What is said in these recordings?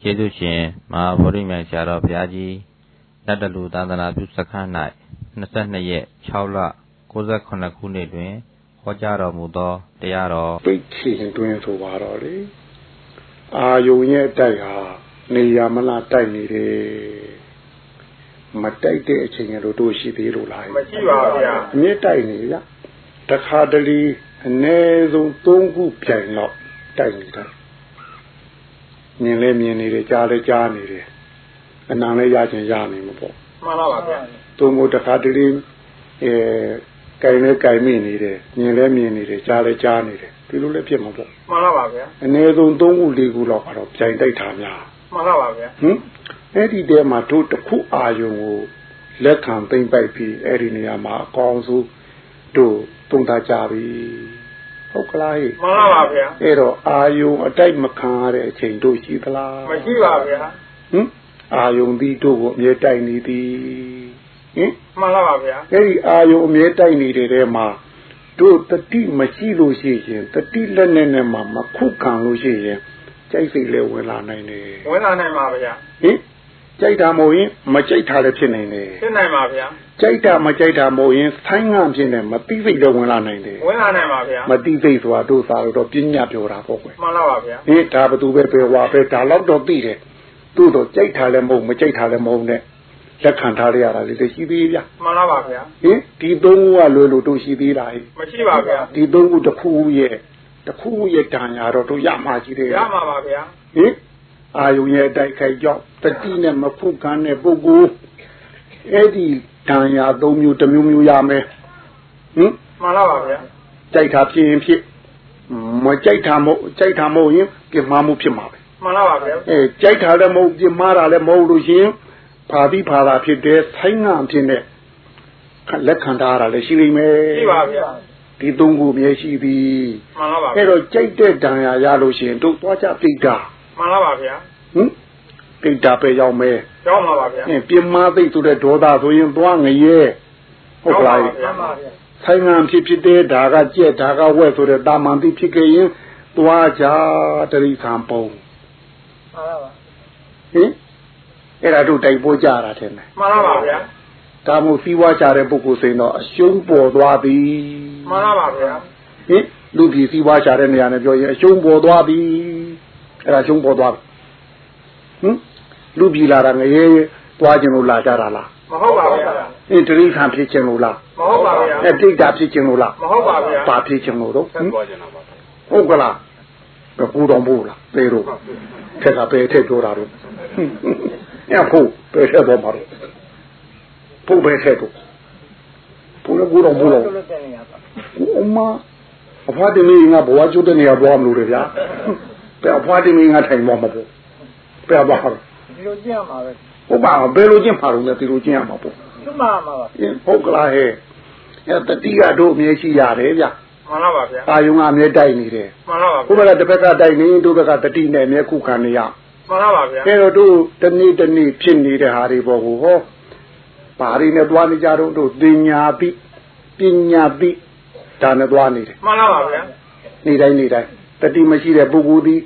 ကျေးဇူးရှင်မဟာဗောဓိမြိုင်ဆရာတော်ဘုရားကြီးလက်တလူသာသနာပြုစခန်း၌22ရက်6လ69ခုနှစ်တွင်ဟောကြားတော်မူသောတရားတော်ပိတ်ချင်တွင်ဆိုပါတော့လေအာယုံရဲ့တိုက်ဟာနေရမလားတိုက်နေတယ်မတိုက်တဲ့အချိန်ကတော့တို့ရှိသေးလို့လားမရှိပါဘူးဗျာအမြဲတိုက်နေဗျာတခါတလေအ ਨੇ ဆုံး၃ခုပြိုင်တော့တိုက်နေတာ မြင်လဲမြင်နေတယ်ကြားလဲကြားနေတယ်အနံလဲရချင်ရနေမှာပေါ့မှန်ပါပါဗျာသူမို့တခါတလေအဲကြိုင်လဲကြိုင်မိနေတယ်မြင်လဲမြင်နေတယ်ကြားလဲကြားနေတယ်ဒီလိုလဲဖြစ်မှာပေါ့မှန်ပါပါဗျာအ ਨੇ ဆုံး၃ခု၄ခုလောက်ကတော့ပြိုင်တိုက်တာများမှန်ပါပါဗျာဟင်အဲ့ဒီတဲမှာတို့တစ်ခုအာယုံကိုလက်ခံသိမ့်ပိုက်ပြီးအဲ့ဒီနေရာမှာအကောင်းဆုံးတို့သုံးသားကြပြီ ဟုတ်ကလားဟိမှန်ပါပါဗျာအဲ့တော့အာယုံအတိုက်မခံရတဲ့အချိန်တို့ရှိသလားမရှိပါဗျာဟင်အာယုံသည်တို့ကိုအမြဲတိုက်နေသည်ဟင်မှန်ပါပါဗျာအဲ့ဒီအာယုံအမြဲတိုက်နေတဲ့ထဲမှာတို့တတိမရှိလို့ရှိရင်တတိလက်နဲ့နဲ့မှမခုခံလို့ရှိရင်ကြိုက်စိတ်လဲဝင်လာနိုင်တယ်ဝင်လာနိုင်ပါဗျာဟင် ကြိုက်တာမဟုတ်ရင်မကြိုက်တာလည်းဖြစ်နိုင်တယ်ဖြစ်နိုင်ပါဗျာကြိုက်တာမကြိုက်တာမဟုတ်ရင်ဆိုင်းငံ့ဖြစ်နေမတိစိတ်လည်းဝင်လာနိုင်တယ်ဝင်လာနိုင်ပါဗျာမတိစိတ်ဆိုတာတို့သာတော့ပညာပြောတာပေါ့ကွယ်မှန်ပါပါဗျာဟင်ဒါဘသူပဲပဲဝါပဲဒါတော့တော့သိတယ်သူ့တော့ကြိုက်တာလည်းမဟုတ်မကြိုက်တာလည်းမဟုတ်နဲ့လက်ခံထားရတာလေးရှိသေးဗျာမှန်ပါပါဗျာဟင်ဒီသုံးခုကလွယ်လို့တို့ရှိသေးတာဟိမရှိပါဗျာဒီသုံးခုတစ်ခုရဲ့တစ်ခုရဲ့တန်ရာတော့တို့ရမှာကြီးတယ်ရမှာပါဗျာဟင် အာယုံရဲ့တိုက်ခိုက်ကြောင့်တတိနဲ့မဖုတ်ကန်းတဲ့ပုဂ္ဂိုလ်အဲ့ဒီတန်ရာ၃မျိုးတစ်မျိုးမျိုးရမယ်ဟင်မှန်ပါပါဗျာကြိုက်တာဖြစ်ရင်ဖြစ်မကြိုက်တာမဟုတ်ကြိုက်တာမဟုတ်ရင်ပြမမှုဖြစ်မှာပဲမှန်ပါပါဗျာအဲကြိုက်တာလည်းမဟုတ်ပြမတာလည်းမဟုတ်လို့ရှင်ဖာပြီးဖာတာဖြစ်တဲ့ဆိုင်းငံ့ဖြစ်တဲ့လက်ခံထားရတာလည်းရှိလိမ့်မယ်ရှိပါဗျာဒီသုံးခုမြဲရှိပြီမှန်ပါပါအဲ့တော့ကြိုက်တဲ့ဒဏ်ရာရလို့ရှိရင်တို့သွားကြပိတ်တာ မှန်ပါပါဗျာဟင်ပိတ်တာပဲရောက်မယ်ရောက်ပါပါဗျာဟင်ပြင်းမသိဆိုတဲ့ဒေါသဆိုရင်သွားငရဲဟုတ်ကလားဆိုင်ငံဖြစ်ဖြစ်တဲ့ဒါကကြက်ဒါကဝက်ဆိုတဲ့တာမန်တိဖြစ်ခဲ့ရင်သွားကြတရိခံပုံမှန်ပါပါဟင်အဲ့ဒါတို့တိုက်ပိုးကြတာတဲ့မှန်ပါပါဗျာဒါမို့စီးပွားကြတဲ့ပုဂ္ဂိုလ်စိန်တော့အရှုံးပေါ်သွားပြီမှန်ပါပါဗျာဟင်လူပြည်စီးပွားကြတဲ့နေရာနဲ့ပြောရင်အရှုံးပေါ်သွားပြီ အဲ့ဒါရှုံးပေါ်သွားပြီဟင်လူပြည်လာတာငရဲသွားခြင်းလို့လာကြတာလားမဟုတ်ပါဘူးဗျာအင်းတရိခံဖြစ်ခြင်းလို့လားမဟုတ်ပါဘူးဗျာအဲတိတ်တာဖြစ်ခြင်းလို့လားမဟုတ်ပါဘူးဗျာပါဖြစ်ခြင်းလို့တော့ဟုတ်ကလားဘယ်ပူတော်ဘူးလားပေတော့ထက်ကပဲထက်ပြောတာတော့အဲ့ဖို့ပဲထက်တော့မှာတော့ဖို့ပဲထက်တော့ပူလို့ပူတော်ဘူးလားအမအဖွားတင်ကြီးငါဘဝကျွတ်တဲ့နေရာသွားမလို့လေဗျာ ပဲအဖွားတင်ကြီးငါထိုင်သွားမှာပေါ့ပဲပါဒီလိုကြည့်ရမှာပဲဟုတ်ပါဘယ်လိုကျင့်ပါလို့လဲဒီလိုကျင့်ရမှာပေါ့သူ့မှာမှာပါဟုတ်ကလားဟဲ့အဲတတိကတို့အမြဲရှိရတယ်ဗျမှန်ပါပါဗျာအာယုံကအမြဲတိုက်နေတယ်မှန်ပါပါဘုရားတစ်ဖက်ကတိုက်နေတို့ဘက်ကတတိနဲ့အမြဲခုခံနေရမှန်ပါပါဗျာအဲတော့တို့တနေ့တနေ့ဖြစ်နေတဲ့ဟာတွေပေါ့ကိုဟောပါရီနဲ့သွားနေကြတော့တို့တင်ညာပိပညာပိဒါနဲ့သွားနေတယ်မှန်ပါပါဗျာနေတိုင်းနေတိုင်း တတိမရှိတဲ့ပုဂ္ဂိုလ်ဒီ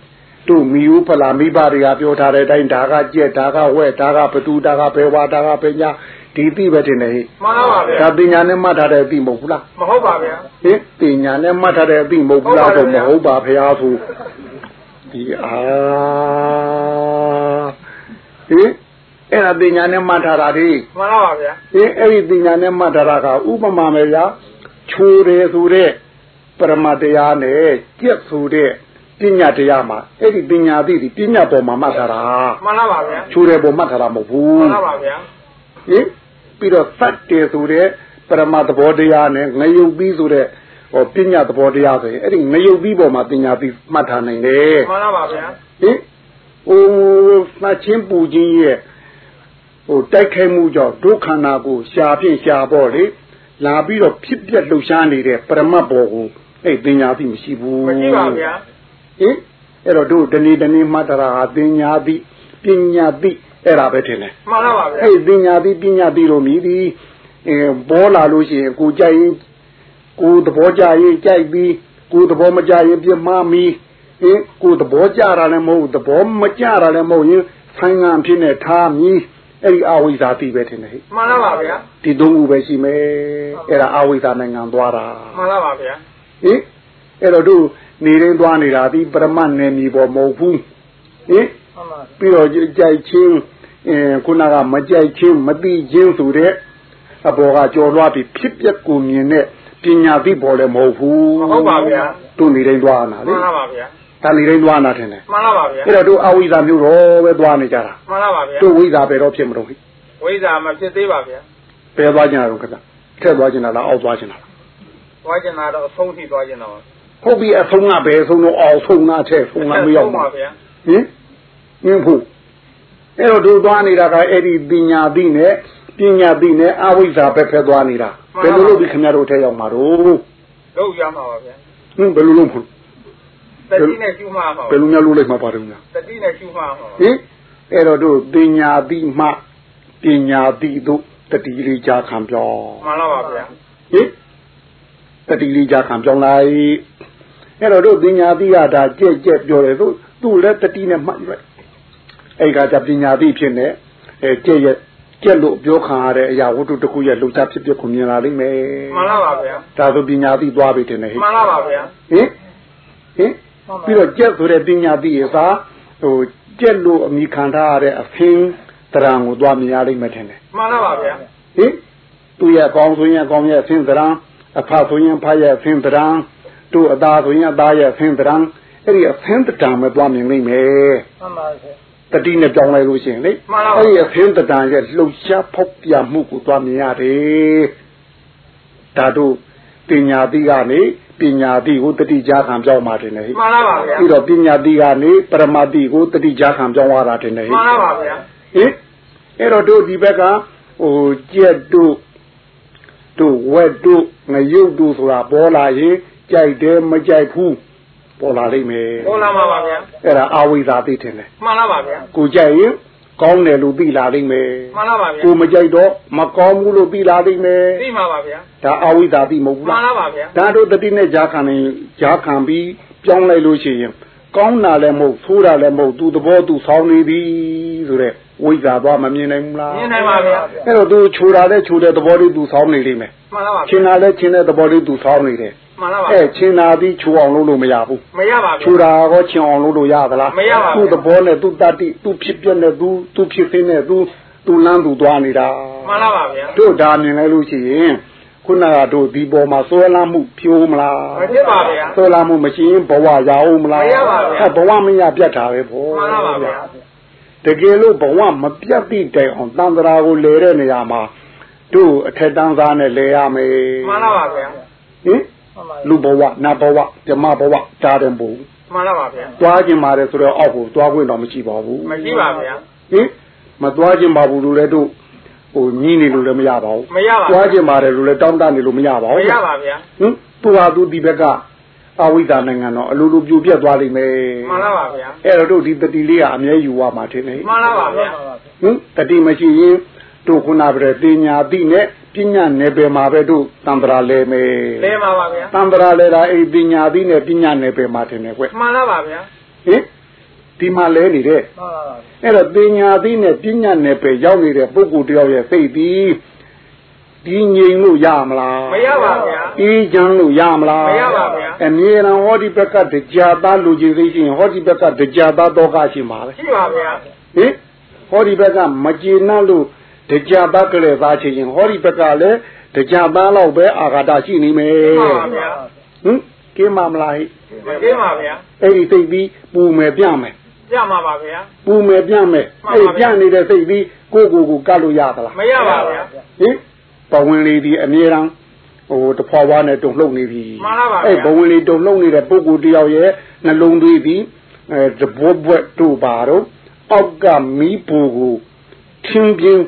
တို့မိဦးဖလာမိဘတွေကပြောထားတဲ့အတိုင်းဒါကကြက်ဒါကဝဲဒါကဘသူဒါကဘယ်ဝါဒါကပညာဒီသိပဲတင်နေဟိမှန်ပါပါဗျာဒါပညာနဲ့မှတ်ထားတဲ့အသိမဟုတ်ဘူးလားမဟုတ်ပါဗျာဟင်ပညာနဲ့မှတ်ထားတဲ့အသိမဟုတ်ဘူးလားတော့မဟုတ်ပါဖရာသူဒီအာဟင်အဲ့ဒါပညာနဲ့မှတ်ထားတာဒီမှန်ပါပါဗျာဟင်အဲ့ဒီပညာနဲ့မှတ်ထားတာကဥပမာမယ်ဗျာချိုးတယ်ဆိုတဲ့ ပရမတရားနဲ့ကြက်ဆိုတဲ့ပညာတရားမှာအဲ့ဒီပညာသိဒီပညာပေါ်မှာမှတ်ထားတာမှန်ပါပါဗျာချိုးတယ်ပေါ်မှတ်ထားတာမဟုတ်ဘူးမှန်ပါပါဗျာဟင်ပြီးတော့သတ်တယ်ဆိုတဲ့ပရမသဘောတရားနဲ့ငရုပ်ပြီးဆိုတဲ့ဟောပညာသဘောတရားဆိုရင်အဲ့ဒီငရုပ်ပြီးပေါ်မှာပညာပြီးမှတ်ထားနိုင်တယ်မှန်ပါပါဗျာဟင်ဟိုမှတ်ချင်းပူခြင်းရဲ့ဟိုတိုက်ခိုက်မှုကြောင့်ဒုက္ခနာကိုရှာဖြင့်ရှာပေါ့လေလာပြီးတော့ဖြစ်ပြက်လှုပ်ရှားနေတဲ့ပရမတ်ဘောကို အဲ့ပညာပြီးမရှိဘူးမရှိပါဗျာဟင်အဲ့တော့တို့တဏီတဏီမှတ်တရာဟာပညာတိပညာတိအဲ့ဒါပဲထင်တယ်မှန်ပါပါဗျာအဲ့ပညာတိပညာတိလို့မြည်ပြီးအဲဘောလာလို့ရှိရင်ကိုကြိုက်ရင်ကိုသဘောကြရင်ကြိုက်ပြီးကိုသဘောမကြရင်ပြမမီဟဟင်ကိုယ်သဘောကြတာလည်းမဟုတ်ဘူးသဘောမကြတာလည်းမဟုတ်ရင်ဆိုင်ငံဖြစ်နေထားမြည်အဲ့ဒီအဝိဇ္ဇာတိပဲထင်တယ်ဟဲ့မှန်လားပါဗျာဒီသုံးခုပဲရှိမယ်အဲ့ဒါအဝိဇ္ဇာနိုင်ငံသွားတာမှန်လားပါဗျာ ဟင်အဲ့တော့တို့နေရင်းသွားနေတာဒီပရမတ်နယ်မြေပေါ်မဟုတ်ဘူးဟင်မှန်ပါပြီးတော့ကြိုက်ချင်းအဲခုနကမကြိုက်ချင်းမသိချင်းဆိုတဲ့အဘောကကြော်လွှားပြီးဖြစ်ပျက်ကိုမြင်တဲ့ပညာသိပေါ်လည်းမဟုတ်ဘူးမဟုတ်ပါဗျာတို့နေတိုင်းသွားနာမှလေန်လားပါဗျာဒါနေတိုင်းသွားနာထင်တယ်မှန်လားပါဗျာအဲ့တော့တို့အဝိဇ္ဇာမျိုးတော့ပဲသွားနေကြတာမှန်လားပါဗျာတို့ဝိဇ္ဇာပဲတော့ဖြစ်မလို့ဟိဝိဇ္ဇာမဖြစ်သေးပါဗျာဘယ်သွားကြတာတော့ခက်ထက်သွားကြတာလားအောက်သွားကြတာလား သွားကျင်တာတော့အဆုံးထိသွားကျင်တော့ဟုတ်ပြီအဆုံးကဘယ်ဆုံးတော့အောက်ဆုံးနာထက်ဆုံးကမရောက်ပါဘူးဗျာဟင်ဟင်းဖို့အဲ့တော့တို့သွားနေတာကအဲ့ဒီပညာသိနဲ့ပညာသိနဲ့အဝိဇ္ဇာပဲဖက်သွားနေတာဘယ်လိုလုပ်ပြီးခင်ဗျားတို့ထဲရောက်မှာတော့လုံးရမှာပါဗျာဟင်းဘယ်လိုလုပ်ဖို့တတိနဲ့ရှုမှာပါဘယ်လိုများလုပ်လိုက်မှာပါတယ်ညာတတိနဲ့ရှုမှာပါဟင်အဲ့တော့တို့ပညာသိမှပညာသိတို့တတိလေးကြာခံပြောင်းမှန်လားပါဗျာဟင် တတိလေးကြာခံပြောင်းလိုက်အဲ့တော့တို့ပညာသိရတာကြက်ကြက်ပြောတယ်သူသူ့လည်းတတိနဲ့မှတ်လိုက်အဲ့ကကြပညာသိဖြစ်နေအဲကြက်ရဲ့ကြက်လို့ပြောခံရတဲ့အရာဝတ္ထုတစ်ခုရဲ့လှုပ်ရှားဖြစ်ဖြစ်ကိုမြင်လာလိမ့်မယ်မှန်လားပါဗျာဒါဆိုပညာသိသွားပြီတင်တယ်ဟင်မှန်လားပါဗျာဟင်ဟင်ပြီးတော့ကြက်ဆိုတဲ့ပညာသိရစာဟိုကြက်လို့အမိခံထားရတဲ့အဖင်းတရံကိုသွားမြင်ရလိမ့်မယ်ထင်တယ်မှန်လားပါဗျာဟင်သူရဲ့ကောင်းဆိုရင်ကောင်းရဲ့အဖင်းတရံ အဖဆိုရင်ဖရဲ့အဖင်းတရံတို့အသားဆိုရင်အသားရဲ့အဖင်းတရံအဲ့ဒီအဖင်းတရံပဲသွားမြင်လိမ့်မယ်မှန်ပါဗျာတတိနဲ့ကြောင်းလိုက်လို့ရှိရင်လေမှန်ပါပါအဲ့ဒီအဖင်းတရံရဲ့လှုပ်ရှားဖောက်ပြမှုကိုသွားမြင်ရတယ်ဒါတို့ပညာသိကနေပညာသိကိုတတိကြခံပြောင်းมาတယ်လေဟိမှန်လားပါဗျာပြီးတော့ပညာတိကနေပရမတိကိုတတိကြခံပြောင်းသွားတာတင်တယ်ဟိမှန်လားပါဗျာဟင်အဲ့တော့တို့ဒီဘက်ကဟိုကြက်တို့ တို့ဝက်တို့ငရုတ်တို့ဆိုတာပေါ်လာရင်ကြိုက်တယ်မကြိုက်ဘူးပေါ်လာလိမ့်မယ်ပေါ်လာမှာပါဗျာအဲ့ဒါအာဝိဇ္ဇာသိတင်တယ်မှန်လားပါဗျာကိုကြိုက်ရင်ကောင်းတယ်လို့သိလာလိမ့်မယ်မှန်လားပါဗျာကိုမကြိုက်တော့မကောင်းဘူးလို့သိလာလိမ့်မယ်သိမှာပါဗျာဒါအာဝိဇ္ဇာသိမဟုတ်ဘူးမှန်လားလားပါဗျာဒါတို့တတိနဲ့ဂျာခံနေဂျာခံပြီးပြောင်းလိုက်လို့ရှိရင်ကောင်းတာလည်းမဟုတ်ဆိုးတာလည်းမဟုတ်သူသဘောသူဆောင်းနေပြီဆိုတော့ ဝိဇ္ဇာသွားမမြင်နိုင်ဘူးလားမြင်နိုင်ပါဗျာအဲ့တော့သူခြူတာလည်းခြူတဲ့သဘောလေးသူဆောင်းနေလိမ့်မယ်မှန်လားပါချင်းဗျာတာလည်းချင်းတဲ့သဘောလေးသူဆောင်းနေတယ်မှန်လားပါအဲ့ချင်းတာပြီးခြူအောင်လုပ်လို့မရဘူးမရပါခြူဗျာတာကောချင်းအောင်လုပ်လို့ရသလားမရပါဘူးသူ့သဘောနဲ့သူ့တတ္တိသူ့ဖြစ်ပြနဲ့သူသူ့ဖြစ်သိနဲ့သူသူလမ်းသူသွားနေတာမှန်လားပါဗျာတို့ဒါမြင်လိုက်လို့ရှိရင်ခုနကတို့ဒီပေါ်မှာဆွဲလမ်းမှုဖြိုးမလားမဖြစ်ပါဗျာဆွဲလမ်းမှုမရှိရင်ဘဝရအောင်မလားမရပါဘူးအဲ့ဘဝမရပြတ်တာပဲပေါ့မှန်လားပါဗျာ တကယ်လို့ဘဝမပြတ်သည့်တိုင်အောင်တန်ត្រာကိုလဲတဲ့နေရာမှာတို့အထက်တန်းသားနဲ့လဲရမယ်မှန်လားပါဗျာဟင်လူဘဝနတ်ဘဝဓမ္မဘဝတားတယ်ဘူးမှန်လားပါဗျာတွားခြင်းပါတယ်ဆိုတော့အောက်ကိုတွားခွင့်တော့မရှိပါဘူးမရှိပါဗျာဟင်မတွားခြင်းပါဘူးလို့လည်းတို့ဟိုညင်းနေလို့လည်းမရပါဘူးမရပါတွားခြင်းပါတယ်လို့လည်းတောင်းတနေလို့မရပါမဘူးရပါဗျာဟင်သူဟာသူဒီဘက်က အဝိဇ္ဇာနိုင်ငံတော့အလိုလိုပြိုပြက်သွားလိမ့်မယ်မှန်လားပါဗျာအဲ့တော့တို့ဒီတတိလေးကအမြဲယူရမှာထင်တယ်မှန်လားပါဗျာဟင်တတိမရှိရင်တို့ခုနပြတဲ့ပညာတိနဲ့ပညာနယ်ပယ်မှာပဲတို့တံ္ဍရာလဲမယ်လဲပါပါဗျာတံ္ဍရာလဲတာအဲ့ဒီပညာတိနဲ့ပညာနယ်ပယ်မှာထင်တယ်ကွမှန်လားပါဗျာဟင်ဒီမှာလဲနေတယ်မှန်လားပါအဲ့တော့ပညာသိနဲ့ပညာနယ်ပယ်ရောက်နေတဲ့ပုဂ္ဂိုလ်တယောက်ရဲ့စိတ်ပြီး ဒီငြိမ်လို့ရမလားမရပါဗျာအေးချမ်းလို့ရမလားမရပါဗျာအမြဲတမ်းဟောဒီဘက်ကတရားသားလူကြီးသိချင်းဟောဒီဘက်ကတရားသားတော့ကရှိမှာပဲရှိပါဗျာဟင်ဟောဒီဘက်ကမကျေနပ်လို့တရားသားကလေးသားချင်းဟောဒီဘက်ကလည်းတရားသားလောက်ပဲအာဃာတရှိနေမယ်မှန်ပါဗျာဟင်ကင်းမမလားဟိမကင်းပါဗျာအဲ့ဒီစိတ်ပြီးပူမယ်ပြမယ်ပြမှာပါဗျာပူမယ်ပြမယ်မှန်ပါအဲ့ဗျာပြနေတဲ့စိတ်ပြီးကိုယ့်ကိုယ်ကိုကတ်လို့ရသလားမရပါဗျာဟင် ဘဝင်လေးဒီအမြဲတမ်းဟိုတဖွာဖွာနဲ့တုံလှုပ်နေပြီမှန်ပါပါဗျာအဲ့ဘဝင်လေးတုံလှုပ်နေတဲ့ပုဂ္ဂိုလ်တယောက်ရဲ့နှလုံးသွေးပြီးအဲတဘောဘွက်တို့ပါတော့အောက်ကမီးပူကိုချင်းပြင်း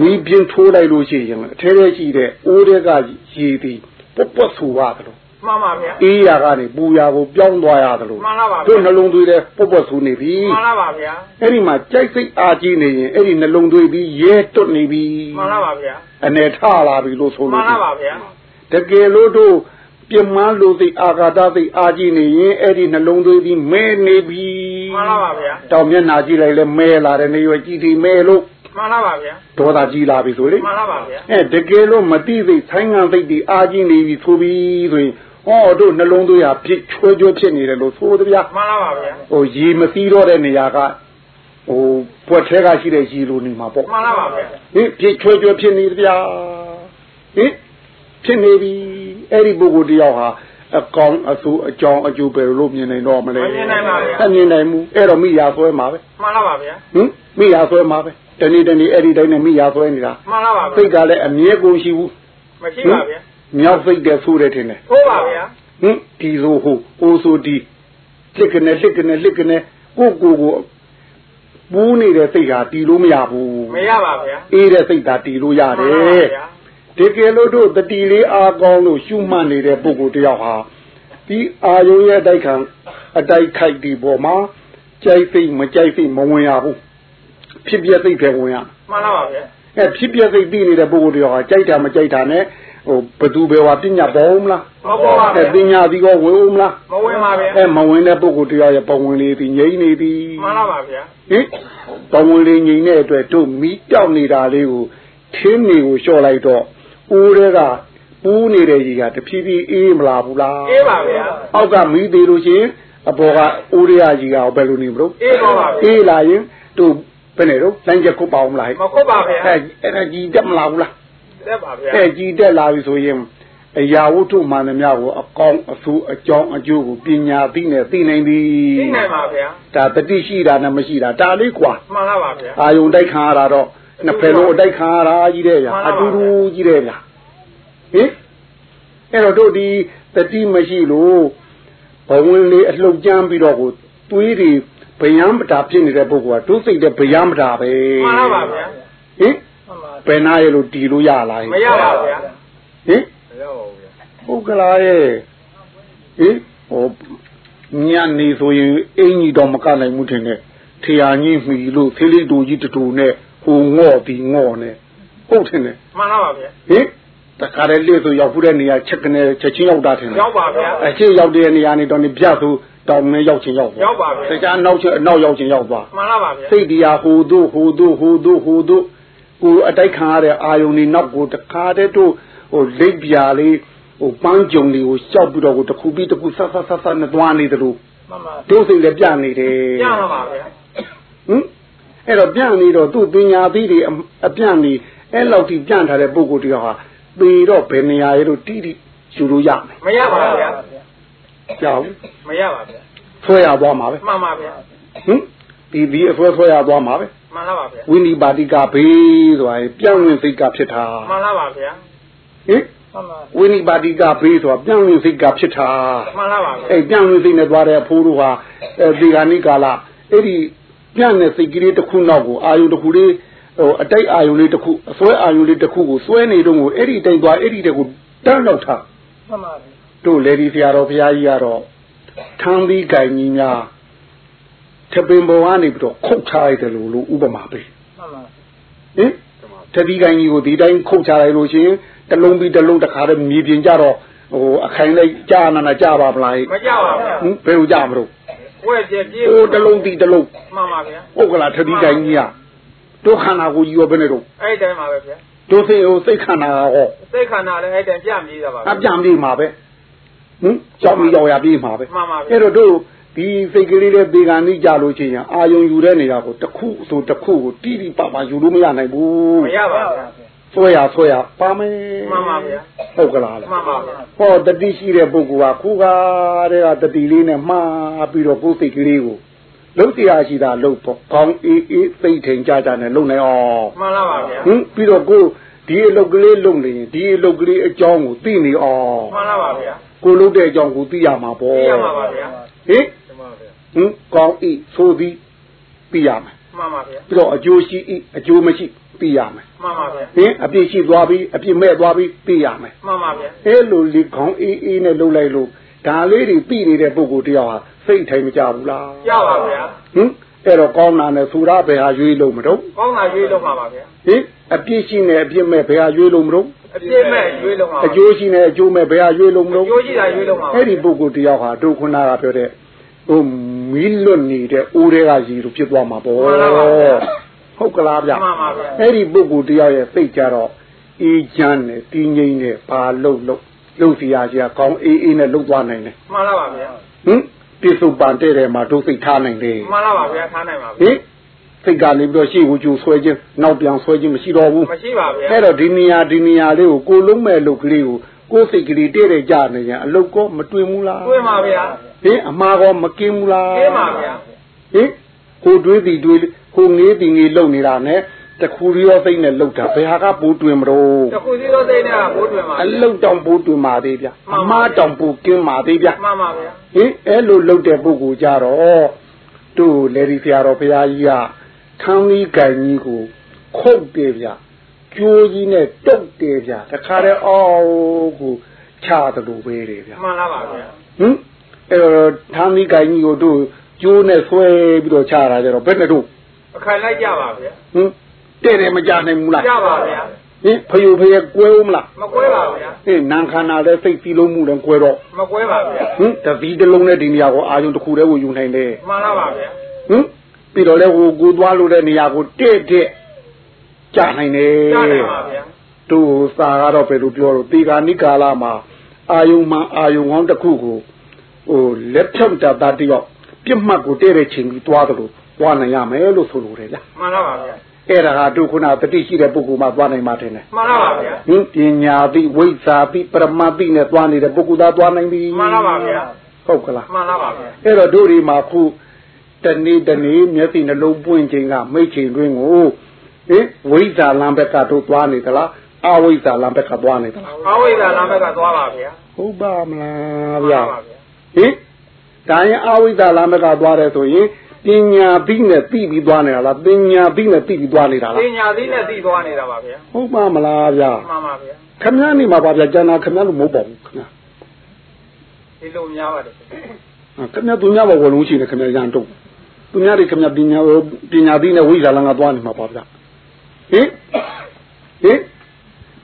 မီးပြင်းထိုးလိုက်လို့ရှိရင်အထဲထဲရှိတဲ့အိုးတွေကရေပြီးပုတ်ပုတ်ဆူရတယ်လို့ မှန်ပါဗျာအေးရာကနေပူရာကိုပြောင်းသွားရတယ်လို့မှန်ပါပါတို့နှလုံးသွေးတဲ့ပုတ်ပုတ်ဆူနေပြီမှန်လားပါဗျာအဲ့ဒီမှာကြိုက်စိတ်အားကြီးနေရင်အဲ့ဒီနှလုံးသွေးပြီးရဲတွတ်နေပြီမှန်လားပါဗျာအနေထလာပြီလို့ဆိုမှလို့န်လားပါဗျာတကယ်လို့တို့ပြင်းမလို့သိအာဃာတသိအာကြည့်နေရင်အဲ့ဒီနှလုံးသွေးပြီးမဲနေပြီမှန်လားပါဗျာတောင်မျက်နှာကြည့်လိုက်လဲမဲလာတယ်နေရွယ်ကြည့်ဒီမဲလို့မှန်လားပါဗျာဒေါသကြီးလာပြီဆိုလေမှန်လားပါဗျာအဲတကယ်လို့မတိသိဆိုင်းငံသိဒီအာကြည့်နေပြီဆိုပြီးဆိုရင် ဟောတို့နှလုံးသွေးဟာဖြစ်ချွဲချွဲဖြစ်နေတယ်လို့ဆိုသည်ဗျာမှန်လားပါဗျာဟိုရေမသီးတော့တဲ့နေရာကဟိုပွက်ထဲကရှိတဲ့ရေလိုနေမှာပေါ့မှန်လားပါဗျာဟင်ဖြစ်ချွဲချွဲဖြစ်နေသည်ဗျာဟင်ဖြစ်နေပြီအဲ့ဒီပုဂ္ဂိုလ်တယောက်ဟာအကောင်အဆူအကြောင်းအကျိုးပဲလို့မြင်နိုင်တော့မလဲမမြင်နိုင်ပါဗျာအမြင်နိုင်ဘူးအဲ့တော့မိရာဆွဲမှာပဲမှန်လားပါဗျာဟင်မိရာဆွဲမှာပဲတနေ့တနေ့အဲ့ဒီတိုင်းနဲ့မိရာဆွဲနေတာမှန်လားပါစိဗျာတ်ကလည်းအမြဲကုန်ရှိဘူးမရှိပါဗျာ မြောက်စိတ်တဲ့ဆိုးတယ်ထင်တယ်ဟုတ်ပါဗျာဟင်ဒီလိုဟိုအိုးဆိုဒီလစ်ကနေလစ်ကနေလစ်ကနေကိုကိုကိုပူးနေတဲ့စိတ်ဟာတီလို့မရဘူးမရပါဗျာအေးတဲ့စိတ်သာတီလို့ရတယ်တကယ်လို့တို့တတိလေးအားကောင်းလို့ရှုမှတ်နေတဲ့ပုဂ္ဂိုလ်တယောက်ဟာဒီအာယုံရဲ့အတိုက်ခံအတိုက်ခိုက်ဒီပေါ်မှာကြိုက်စိတ်မကြိုက်စိတ်မဝင်ရဘူးဖြစ်ပြစိတ်ပဲဝင်ရမှန်လားပါဗျာအဲဖြစ်ပြစိတ်ပြီးနေတဲ့ပုဂ္ဂိုလ်တယောက်ဟာကြိုက်တာမကြိုက်တာနဲ့ ဟိုဘသူပဲဝါပညာပေါ်မလားမပေါ်ပါအဲဗျာပညာဒီကောဝင်ဦးမလားမဝင်ပါဗျာအဲမဝင်တဲ့ပုဂ္ဂိုလ်တရားရဲ့ပဝင်လေးဒီငြိမ့်နေသည်မှန်လားပါဗျာဟင်ပဝင်လေးငြိမ့်တဲ့အတွက်တို့မီးတောက်နေတာလေးကိုထင်းနေကိုလျှော့လိုက်တော့ဦးတွေကပူးနေတဲ့ကြီးကတဖြည်းဖြည်းအေးမလာဘူးလားအေးပါဗျာအောက်ကမီးသေးလို့ရှိရင်အပေါ်ကဦးတွေကကြီးကဘယ်လိုနေမလို့အေးပါပါဗျာအေးလာရင်တို့ဘယ်နဲ့တော့လိုင်းချက်ခုတ်ပါအောင်မလားမခုတ်ပါဗျာအဲအဲ့ဒါကြီးတက်မလာဘူးလား တက်ပါဗျာအဲ့ကြီးတက်လာပြီဆိုရင်အရာဝတ္ထုမှန်သမျှကိုအကောင်းအဆိုးအကြောင်းအကျိုးကိုပညာသိနဲ့သိနိုင်ပြီသိနိုင်ပါဗျာဒါတတိရှိတာနဲ့မရှိတာဒါလေးကွာမှန်ပါပါဗျာအာယုံတိုက်ခံရတာတော့နှစ်ဖယ်လုံးအတိုက်ခံရတာကြီးတဲ့ဗျာအတူတူကြီးတဲ့ဗျာဟင်အဲ့တော့တို့ဒီတတိမရှိလို့ဘဝင်လေးအလှုပ်ကြမ်းပြီးတော့ကိုသွေးတွေဗျယံပတာဖြစ်နေတဲ့ပုဂ္ဂိုလ်ကတို့စိတ်တဲ့ဗျယံပတာပဲမှန်ပါပါဗျာဟင် ဘယ်နာရလို့တီလို့ရလားမရပါဗျာဟင်မရပါဘူးဗျာဟုတ်ကလားရဲ့ဟင်ဟိုညနေဆိုရင်အင်ကြီးတော့မကနိုင်ဘူးထင်တယ်ထရာကြီးမှီလို့သေးလေးတူကြီးတူနဲ့ဟိုငော့ပြီးငော့နဲ့ဟုတ်ထင်တယ်မှန်လားပါဗျာဟင်တခါတည်းလေဆိုရောက်ဖူးတဲ့နေရာချက်ကနေချက်ချင်းရောက်တာထင်တယ်ရောက်ပါဗျာအချင်းရောက်တဲ့နေရာနေတော့နေပြဆိုတောင်နဲ့ရောက်ချင်းရောက်သွားရောက်ပါဗျာတခြားနောက်ချင်းအနောက်ရောက်ချင်းရောက်သွားမှန်လားပါဗျာစိတ်တရားဟိုတို့ဟိုတို့ဟိုတို့ဟိုတို့ ကိုအတိုက်ခံရတဲ့အာယုန်ဒီနောက်ကိုတခါတည်းတို့ဟိုလိပ်ပြာလေးဟိုပန်းကြုံတွေကိုရှောက်ပြီးတော့ကိုတစ်ခုပြီးတစ်ခုဆက်ဆက်ဆက်ဆက်နဲ့သွားနေတယ်လို့မှန်ပါတို့စိတ်လည်းပြနေတယ်ပြမှာပါဗျာဟင်အဲ့တော့ပြနေတော့သူ့ပညာသီးတွေအအပြန့်နေအဲ့လောက်ထိပြန့်ထားတဲ့ပုဂ္ဂိုလ်တယောက်ဟာပေတော့ဘယ်နေရာရဲလို့တိတိယူလို့ရမယ်မရပါဗျာကြောက်မရပါဗျာဆွဲရသွားမှာပဲမှန်ပါဗျာဟင်ဒီဒီအဆွဲဆွဲရသွားမှာပဲ မှန်လားပါဗျာဝိနိပါတိကဘေးဆိုတာပြန့်ဝင်စိတ်ကဖြစ်တာမှန်လားပါဗျာဟင်မှန်ပါဝိနိပါတိကဘေးဆိုတာပြန့်ဝင်စိတ်ကဖြစ်တာမှန်လားပါဗျာအဲ့ပြန့်ဝင်စိတ်နဲ့သွားတဲ့အဖိုးတို့ဟာအဲဒီကနိကာလအဲ့ဒီပြန့်တဲ့စိတ်ကလေးတစ်ခုနောက်ကိုအာယုတစ်ခုလေးဟိုအတိုက်အာယုလေးတစ်ခုအစွဲအာယုလေးတစ်ခုကိုစွဲနေတော့ကိုအဲ့ဒီတိုက်သွားအဲ့ဒီတဲ့ကိုတန်းလောက်ထားမှန်ပါဗျာတို့လေဒီဆရာတော်ဘုရားကြီးကတော့ထမ်းပြီးကြိုင်ကြီးများ ထပင်ပေါ်ကနေပြီးတော့ခုတ်ချလိုက်တယ်လို့လို့ဥပမာပေးမှန်ပါဟင်တတိကိုင်းကြီးကိုဒီတိုင်းခုတ်ချလိုက်လို့ရှိရင်တစ်လုံးပြီးတစ်လုံးတစ်ခါတည်းမြေပြင်ကြတော့ဟိုအခိုင်လိုက်ကြာနာနာကြာပါမလားမကြပါဗျာဟင်ဘယ်လိုကြာမလို့ဝဲပြည့်ပြေးဟိုတစ်လုံးပြီးတစ်လုံးမှန်ပါဗျာဟုတ်ကလားတတိကိုင်းကြီးကတို့ခန္ဓာကိုယ်ကြီးရောဘယ်နဲ့တော့အဲ့ဒီတိုင်းပါပဲဗျာတို့စိတ်ဟိုစိတ်ခန္ဓာဟောစိတ်ခန္ဓာလည်းအဲ့ဒီတိုင်းပြပြေးတာပါအပြန်ပြေးမှာပဲဟင်ကြောက်ပြီးရောက်ရပြေးမှာပဲမှန်ပါဗျာအဲ့တော့တို့ ဒီစိတ်ကလေးတဲ့ဒေဂန်ကြီးကြလို့ချင်းအာယုံယူတဲ့နေရာကိုတစ်ခုဆိုတစ်ခုကိုတိတိပပယူလို့မရနိုင်ဘူးမရပါဗျာဆွဲရဆွဲရပါမယ်မှန်ပါဗျာဟုတ်ကလားမှန်ပါဗျာဟောတတိရှိတဲ့ပုဂ္ဂိုလ်ကခုကားတဲ့ကတတိလေးနဲ့မှားပြီးတော့ကိုယ်စိတ်ကလေးကိုလုံးတရားရှိတာလုံးပေါ့ကောင်းအေးအေးသိမ့်ထိန်ကြကြနဲ့လုံနိုင်အောင်မှန်လားပါဗျာဟင်ပြီးတော့ကိုဒီအလုတ်ကလေးလုံနေရင်ဒီအလုတ်ကလေးအကြောင်းကိုသိနေအောင်မှန်လားပါဗျာကိုလုတ်တဲ့အကြောင်းကိုသိရမှာပေါ့သိရမှာပါဗျာဟင်မှန်ပါဗျာ ဟင်ကောင်းဤဆိုသည်သိရမယ်မှန်ပါဗျာပြီးတော့အကျိုးရှိဤအကျိုးမရှိသိရမယ်မှန်ပါဗျာဟင်အပြစ်ရှိသွားပြီအပြစ်မဲ့သွားပြီသိရမယ်မှန်ပါဗျာအဲ့လိုလေခေါင်းအေးအေးနဲ့လှုပ်လိုက်လို့ဒါလေးတွေသိနေတဲ့ပုဂ္ဂိုလ်တယောက်ဟာစိတ်ထိုင်မကြဘူးလားကြပါဗျာဟင်အဲ့တော့ကောင်းတာနဲ့သူရဘယ်ဟာရွေးလို့မတော့ကောင်းတာရွေးလုံးမှာပါဗျာဟင်အပြစ်ရှိနေအပြစ်မဲ့ဘယ်ဟာရွေးလို့မတော့အပြည့်မဲ့ရွေးလုံးမှာပါအကျိုးရှိနေအကျိုးမဲ့ဘယ်ဟာရွေးလို့မတော့ကျိုးကြည့်တာရွေးလုံးမှာပါအဲ့ဒီပုဂ္ဂိုလ်တယောက်ဟာတို့ခုနကပြောတဲ့ ဟိုမီးလွတ်နေတဲ့အိုးတွေကရည်လို့ဖြစ်သွားမှာပေါ့ဟုတ်ကလားဗျမှန်ပါဗျာအဲ့ဒီပုဂ္ဂိုလ်တယောက်ရဲ့စိတ်ကြတော့အေးချမ်းနဲ့တည်ငြိမ်နဲ့ဘာလို့လို့လုံစီရကြီးကောင်းအေးအေးနဲ့လုံသွားနိုင်တယ်မှန်လားပါဗျာဟင်ပြစ္ဆုတ်ပန်တဲ့တယ်မှာတို့စိတ်ထားနိုင်တယ်မှန်လားပါဗျာထားနိုင်ပါဟဗျာင်စိတ်ကနေပြီးတော့ရှေ့ကိုကြိုဆွဲခြင်းနောက်ပြန်ဆွဲခြင်းမရှိတော့ဘူးမရှိပါဗျာအဲ့တော့ဒီနေရာဒီနေရာလေးကိုကိုလုံးမဲ့လုပ်ကလေးကိုကိုယ်စိတ်ကလေးတဲ့တဲ့ကြနေရင်အလုတ်ကောမတွင်ဘူးလားတွေ့ပါဗျာ ဟင်အမှားကောမကင်းဘူးလားကင်းပါဗျာဟင်ကိုတွေးသည်တွေးကိုငေးသည်ငေးလုံနေတာနဲ့တခုရောစိတ်နဲ့လှုပ်တာဘယ်ဟာကပိုးတွင်မလို့တခုစီတော့သိနေတာဘိုးတွေ့ပါအလုတ်တောင်ပိုးတွင်ပါသေးဗျအမှားတောင်ပိုးကင်းပါသေးဗျမှန်ပါဗျာဟင်အဲ့လိုလှုပ်တဲ့ပုဂ္ဂိုလ်ကြတော့တို့လေဒီဆရာတော်ဘုရားကြီးကခန်းကြီးကံကြီးကိုခုတ်တယ်ဗျကျိုးကြီးနဲ့တုတ်တယ်ဗျတခါတည်းအောက်ကိုချတယ်လို့ပဲတယ်ဗျမှန်လားပါဗျာဟင် အဲ့တော့ထမ်းကြီးကံကြီးကိုတို့ကျိုးနဲ့ဆွဲပြီးတော့ချတာကြတော့ဘယ်နဲ့တို့အခိုင်လိုက်ကြပါဗျာဟင်တဲ့တယ်မကြနိုင်ဘူးလားကြပါဗျာဟင်ဖယိုဖယကွဲဦးမလားမကွဲပါဗျာဟင်နန်ခန္ဓာလည်းစိတ်ပြီးလုံးမှုလည်းကွဲတော့မကွဲပါဗျာဟင်တပီးတစ်လုံးနဲ့ဒီနေရာကိုအာယုံတစ်ခုတည်းကိုယူနိုင်တယ်မှန်လားပါဗျာဟင်ပြီးတော့လည်းဟိုကိုသွားလို့တဲ့နေရာကိုတဲ့တဲ့ကြနိုင်တယ်ကြတယ်ပါဗျာတို့စာကတော့ဘယ်လိုပြောလို့တေဂာနိကာလမှာအာယုံမှအာယုံဟောင်းတစ်ခုကို ဟိုလက်ဖြောက်တာတတယောက်ပြစ်မှတ်ကိုတဲ့တဲ့ချိန်ပြီးသွားတယ်လို့သွားနိုင်ရမယ်လို့ဆိုလိုတယ်ဗျာမှန်လားပါဗျာအဲ့ဒါကတို့ခုနတတိရှိတဲ့ပုဂ္ဂိုလ်မှသွားနိုင်မှာတယ်နဲ့မှန်လားပါဗျာဟင်ပညာတိဝိဇ္ဇာတိပရမတိနဲ့သွားနေတဲ့ပုဂ္ဂိုလ်သားသွားနိုင်ပြီမှန်လားပါဗျာဟုတ်ကလားမှန်လားပါဗျာအဲ့တော့တို့ဒီမှာခုတနေ့တနေ့မျက်စိနှလုံးပွင့်ခြင်းကမိတ်ချိန်တွင်းကိုဟင်ဝိဇ္ဇာလမ်းဘက်ကတို့သွားနေသလားအဝိဇ္ဇာလမ်းဘက်ကသွားနေသလားအဝိဇ္ဇာလမ်းဘက်ကသွားပါဗျာဟုတ်ပါမလားမှဗျာန်ပါဗျာ ဟင်ဒါရင်အဝိဇ္ဇာလမ်းဘက်ကသွားတယ်ဆိုရင်ပညာပြီးနဲ့သိပြီးသွားနေတာလားပညာပြီးနဲ့သိပြီးသွားနေတာပလားညာသီးနဲ့သိသွားနေတာပါဗျာဟုတ်ပါမလားဗျာမှန်ပါဗျာခမည်းနေမှာပါဗျာကျန်တာခမည်းလို့မဟုတ်ပါဘူးခမည်းဒီလိုများပါတယ်ခမည်းသူများဘဝလုံးရှိနေခမည်းရန်တော့သူများတွေခမည်းပညာပညာပြီးနဲ့ဝိဇ္ဇာလမ်းကသွားနေမှာပါဗျာဟင်ဟင်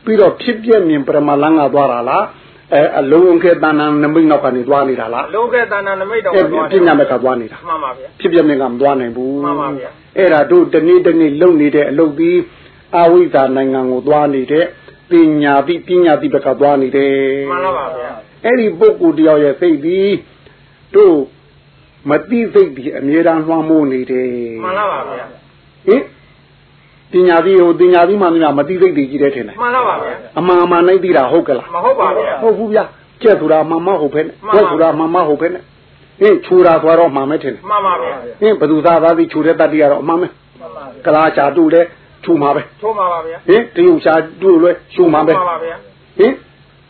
ပြီးတော့ဖြစ်ပြမြင်ပရမလန်းကသွားတာလား အဲအလုံးခဲတဏ္ဍာနမိတ်နောက်ကနေသွားနေတာလားလောကတဏ္ဍနမိတ်တော်အဲသွားပညာဘက်ကသွားနေတာမှန်ပါဗျာဖြစ်ပြမြင်ကမသွားနိုင်ဘူးမှန်ပါဗျာအဲ့ဒါတို့တနေ့တနေ့လုံနေတဲ့အလုပ်ပြီးအဝိဇ္ဇာနိုင်ငံကိုသွားနေတဲ့ပညာပြီးပညာပြီးဘက်ကသွားနေတယ်မှန်လားပါဗျာအဲ့ဒီပုဂ္ဂိုလ်တယောက်ရဲ့စိတ်ပြီးတို့မတိစိတ်ပြီးအမြဲတမ်းလွှမ်းမိုးနေတယ်မှန်လားပါဗျာဟင် ပညာပြီးဟိုပညာပြီးမှများမတိစိတ်တွေကြီးတယ်ထင်တယ်မှန်လားပါဗျာအမှန်အမှန်နိုင်သိတာဟုတ်ကလားမဟုတ်ပါဗျာဟုတ်ဘူးဗျာကျက်ဆိုတာမှန်မဟုတ်ပဲနဲ့မှန်ပါဝက်ဆိုတာမှန်မဟုတ်ပဲနဲ့ဟင်ခြူတာဆိုတော့မှန်မဲထင်တယ်မှန်ပါဗျာဟင်ဘယ်သူသားသားပြီးခြူတဲ့တတ္တိကတော့အမှန်ပဲကလာချာတူလဲခြူမှာပဲထိုးပါပါဗျာဟင်တယုတ်ချာတူလဲခြူမှာပဲမှန်ပါဗျာဟင်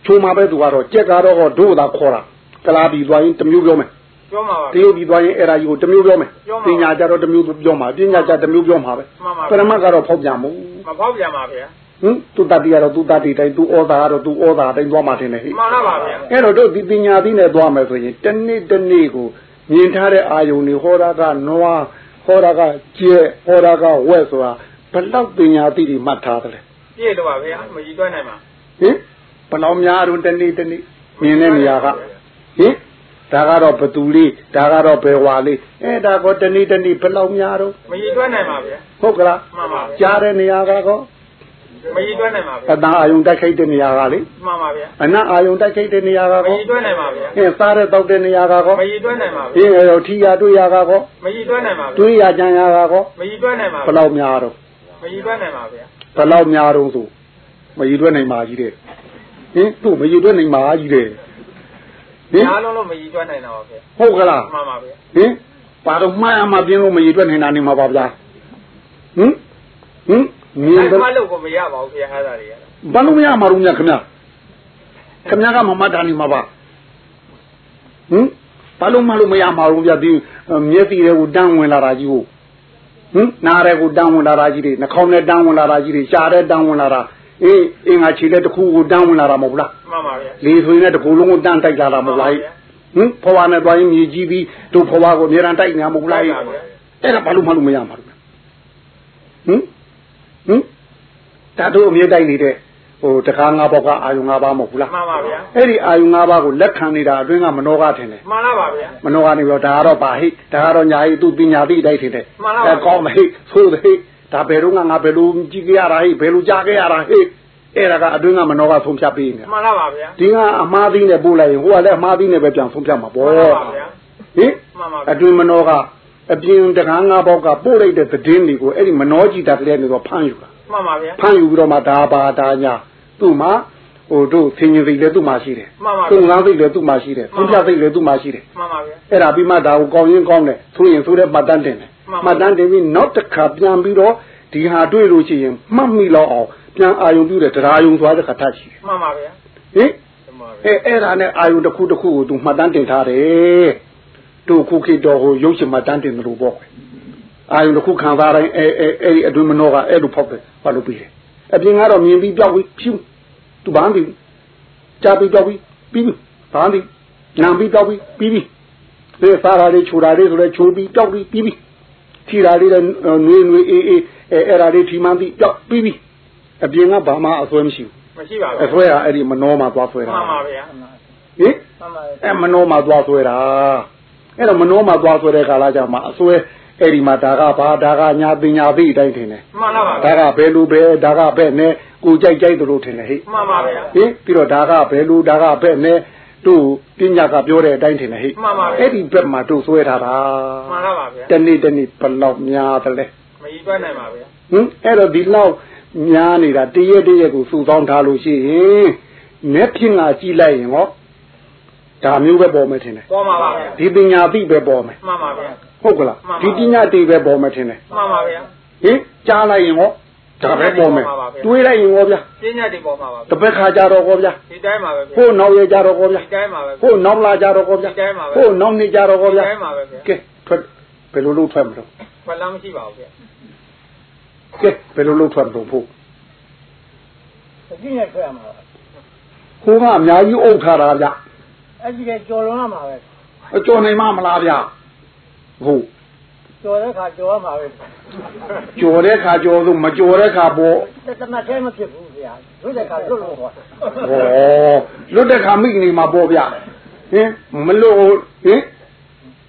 ခြူမှာပဲသူကတော့ကြက်ကတော့ဟောတို့သာခေါ်တာကလာပြီးသွားရင်တစ်မျိုးပြောမယ် ပြောမှာပါတရုတ်ပြီးသွားရင်အဲ့ဒါကြီးကိုတစ်မျိုးပြောမယ်ပြောမှာပညာကြတော့တစ်မျိုးပြောမှာပညာကြတစ်မျိုးပြောမှာပဲမှန်ပါပရမတ်ကတော့ဖောက်ပြန်မို့မဖောက်ပြန်ပါဗျာဟင်သူတတ္တိကတော့သူတတ္တိတိုင်းသူဩသာကတော့သူဩသာတိုင်းသွားမှတင်တယ်ဟိမှန်လားပါဗျာအဲ့တော့တို့ဒီပညာသီးနဲ့သွားမယ်ဆိုရင်တစ်နေ့တစ်နေ့ကိုမြင်ထားတဲ့အာယုန်တွေဟောတာကနွားဟောတာကကျဲဟောတာကဝက်ဆိုတာဘယ်လောက်ပညာသီးတွေမှတ်ထားတယ်လဲပြည့်တော့ပါဗျာမကြီးတွက်နိုင်ပါဟင်ဘယ်လောက်များတော့တစ်နေ့တစ်နေ့မြင်တဲ့နေရာကဟင် ဒါကတော့ဘသူလေးဒါကတော့ဘယ်ဝါလေးအဲဒါကောတစ်နေ့တစ်နေ့ဘယ်လောက်များတော့မကြီးတွက်နိုင်ပါဗျာဟုတ်ကလားမှန်ပါကြားတဲ့နေရာကကောမကြီးတွက်နိုင်ပါဗျာအတန်အာယုံတိုက်ခိုက်တဲ့နေရာကလေမှန်ပါဗျာအနတ်အာယုံတိုက်ခိုက်တဲ့နေရာကမကောကြီးတွက်နိုင်ပါဗျာအဲစားတဲ့တောက်တဲ့နေရာကကောမကြီးတွက်နိုင်ပါဒီဗျာရောထီရတွေ့ရကကောမကြီးတွက်နိုင်ပါဗျာတွေးရကြံရကကောမကြီးတွက်နိုင်ပါဘယ်လောက်များတော့မကြီးတွက်နိုင်ပါဗျာဘယ်လောက်များတော့ဆိုမရည်တွက်နိုင်ပါကြီးတဲ့ဟင်သူ့မရည်တွက်နိုင်ပါကြီးတဲ့ ဟင်အားလုံးလို့မကြီးတွက်နိုင်တော့ဗျာဟုတ်ကလားမှန်ပါဗျာဟင်ပါတော့မှားအမှပြင်းလို့မရည်တွက်နိုင်တာနေမှာပါဗျာဟင်ဟင်မြင်အဲ့တယ်မှလို့ကိုမရပါဘူးဗျာအဲ့ဒါတွေကဘာလို့မရမှာတော့ညခင်ဗျခင်ဗျကမမတ်တာနေမှာပါဟင်ဘာလို့မလို့မရမှာတော့ဗျာဒီမျက်စိတွေကိုတန်းဝင်လာတာကြီးကိုဟင်နားတွေကိုတန်းဝင်လာတာကြီးတွေနှာခေါင်းနဲ့တန်းဝင်လာတာကြီးတွေရှားတဲ့တန်းဝင်လာတာ အေးအင်္ဂါခြေလက်တစ်ခုကိုတန်းဝင်လာတာမဟုတ်လားမှန်ပါဗျာလေဆိုရင်လည်းတစ်ခုလုံးကိုတန်းတိုက်လာတာမဟုတ်လားဟင်ဖွာနဲ့သွားရင်မြေကြီးပြီးတို့ဖွာကိုအများရန်တိုက်နေတာမဟုတ်လားအဲ့ဒါဘာလို့မှလို့မရမှာလို့ဟင်ဟင်ဒါတို့အမြဲတိုက်နေတဲ့ဟိုတကားငါးပေါက်ကအာယုံငါးပါးမဟုတ်ဘူးလားမှန်ပါဗျာအဲ့ဒီအာယုံငါးပါးကိုလက်ခံနေတာအတွင်းကမနောကထင်တယ်မှန်လားပါဗျာမနောကနေပြီးတော့ဒါကတော့ပါဟိဒါကတော့ညာဟိသူပညာသိတိုက်ထင်တယ်မှန်ပါပါအဲကောင်းမဟိဆိုးတယ်ဟိ ဒါဘယ်တော့ငါငါဘယ်လိုကြည့်ကြရတာဟိဘယ်လိုကြားခဲ့ရတာဟိအဲ့ဒါကအတွင်းကမနောကဆုံးဖြတ်ပေးနေမှန်လားပါဗျာဒီကအမှားသီးနဲ့ပို့လိုက်ရင်ဟိုကလည်းအမှားသီးနဲ့ပဲပြန်ဆုံးဖြတ်မှာမှပေါ့န်လားပါဗျာဟင်မှန်ပါဗျာအတွင်းမနောကအပြင်တကားငါးပေါက်ကပို့လိုက်တဲ့သတင်းတွေကိုအဲ့ဒီမနောကြည်တာကလေးနဲ့တော့ဖမ်းယူတာမှန်ပါဗျာဖမ်းယူပြီးတော့မှဒါပါဒါညာသူ့မှာဟိုတို့သင်ញင်စိတ်လည်းသူ့မှာရှိတယ်မှန်ပါဗျာသုံးလားစိတ်လည်းသူ့မှာရှိတယ်သုံးပြစိတ်လည်းသူ့မှာရှိတယ်မှန်ပါဗျာအဲ့ဒါပြီးမှဒါကိုကောင်းရင်ကောင်းတယ်ဆိုရင်ဆိုတဲ့မှတ်တမ်းတင်တယ် မှန်ပါမှတ်တမ်းတင်ပြီးနောက်တစ်ခါပြန်ပြီးတော့ဒီဟာတွေ့လို့ရှိရင်မှတ်မိလောက်အောင်ပြန်အာယုံပြုတယ်တရားယုံသွားတဲ့ခါထရှိတယ်မှန်ပါဗျာဟင်အဲအဲ့ဒါနဲ့အာယုံတစ်ခုတစ်ခုကိုသူမှတ်တမ်းတင်ထားတယ်တို့ခုခေတ်တော်ဟိုရုပ်ရှင်မှတ်တမ်းတင်တယ်လို့ပေါ့အာယုံတစ်ခုခံစားတိုင်းအဲအဲအဲ့ဒီအတွင်းမနောကအဲ့လိုဖောက်တယ်ဘာလို့ပြီးတယ်အပြင်ကတော့မြင်ပြီးပြောက်ပြီးဖြူသူဘာမှမသိဘူးကြားပြီးပြောက်ပြီးပြီးပြီဘာမှမသိနာပြီးပြောက်ပြီးပြီးပြီဒီစားရာလေးခြူတာလေးဆိုလဲခြူပြီးပြောက်ပြီးပြီးပြီ ထီတာလေးလည်းနွေးနွေးအေးအေးအဲအဲ့ဒါလေးထီမှန်းပြီးပြောက်ပြီးပြီအပြင်ကဘာမှအစွဲမရှိဘူးမရှိပါအဘူးဆွဲကအဲ့ဒီမနှောမှာသွားဆွဲတာမှန်ပါဗျာဟင်မှန်ပါဗျာအဲမနှောမှာသွားဆွဲတာအဲ့တော့မနှောမှာသွားဆွဲတဲ့ခါလာကြမှာအဆွဲအဲ့ဒီမှာဒါကဘာဒါကညာပညာသိအတိုင်းထင်တယ်မှန်လားပါဒါဗျာကဘယ်လိုပဲဒါကဘဲ့နဲ့ကိုကြိုက်ကြိုက်တို့ထင်တယ်ဟိမှန်ပါဗျာဟင်ပြီးတော့ဒါကဘယ်လိုဒါကဘဲ့နဲ့ တို့ပညာကပြောတဲ့အတိုင်းထင်တယ်ဟိမှန်ပါဗျာအဲ့ဒီဘက်မှာတို့ဆွဲထားတာမှန်လားပါဗျာတနေ့တနေ့ဘယ်လောက်များတယ်လဲမကြီးတွက်နိုင်ပါဗျာဟင်အဲ့တော့ဒီလောက်များနေတာတရက်တရက်ကိုစုဆောင်းထားလို့ရှိရင်မျက်ဖြင့်ကကြည့်လိုက်ရင်ဟောဒါမျိုးပဲပေါ်မယ်ထင်တယ်ပေါ်ပါပါဗျာဒီပညာသိပဲပေါ်မယ်မှန်ပါဗျာဟုတ်ကလားမှန်ပါဒီပညာသိပဲပေါ်မယ်ထင်တယ်မှန်ပါဗျာဟင်ကြားလိုက်ရင်ဟော ဒါပဲပေါ်မယ်မှန်ပါဗျာတွေးလိုက်ရင်ဟောဗျာပညာတွေပေါ်မှာပါတပည့်ခါကြတော့ဟောဗျာဒီတိုင်းပါပဲဗျာဟိုနောက်ရကြတော့ဟောဗျာဒီတိုင်းပါပဲဟိုနောက်လာကြတော့ဟောဗျာဒီတိုင်းပါပဲဟိုနောက်နေကြတော့ဟောဒီဗျာတိုင်းပါပဲဗျာကဲထွက်ဘယ်လိုလုပ်ထွက်မလို့ဘယ်လားမရှိပါဘူးဗျာကဲဘယ်လိုလုပ်ထွက်မလို့ဖို့အကြည့်နဲ့ထွက်ရမှာပါဟိုကအများကြီးအုပ်ထားတာဗျအဲ့ဒီကကြော်လွန်ရမှာပဲအကျော်နိုင်မမလားဗျဟုတ် ကြော်တဲ့ခါကြော်ရမှာပဲကြော်တဲ့ခါကြော်လို့မကြော်တဲ့ခါပေါ့တမတ်သေးမဖြစ်ဘူးဗျာလွတ်တဲ့ခါလွတ်လို့ဟောဩလွတ်တဲ့ခါမိနေမှာပေါ့ဗျဟင်မလို့ဟင်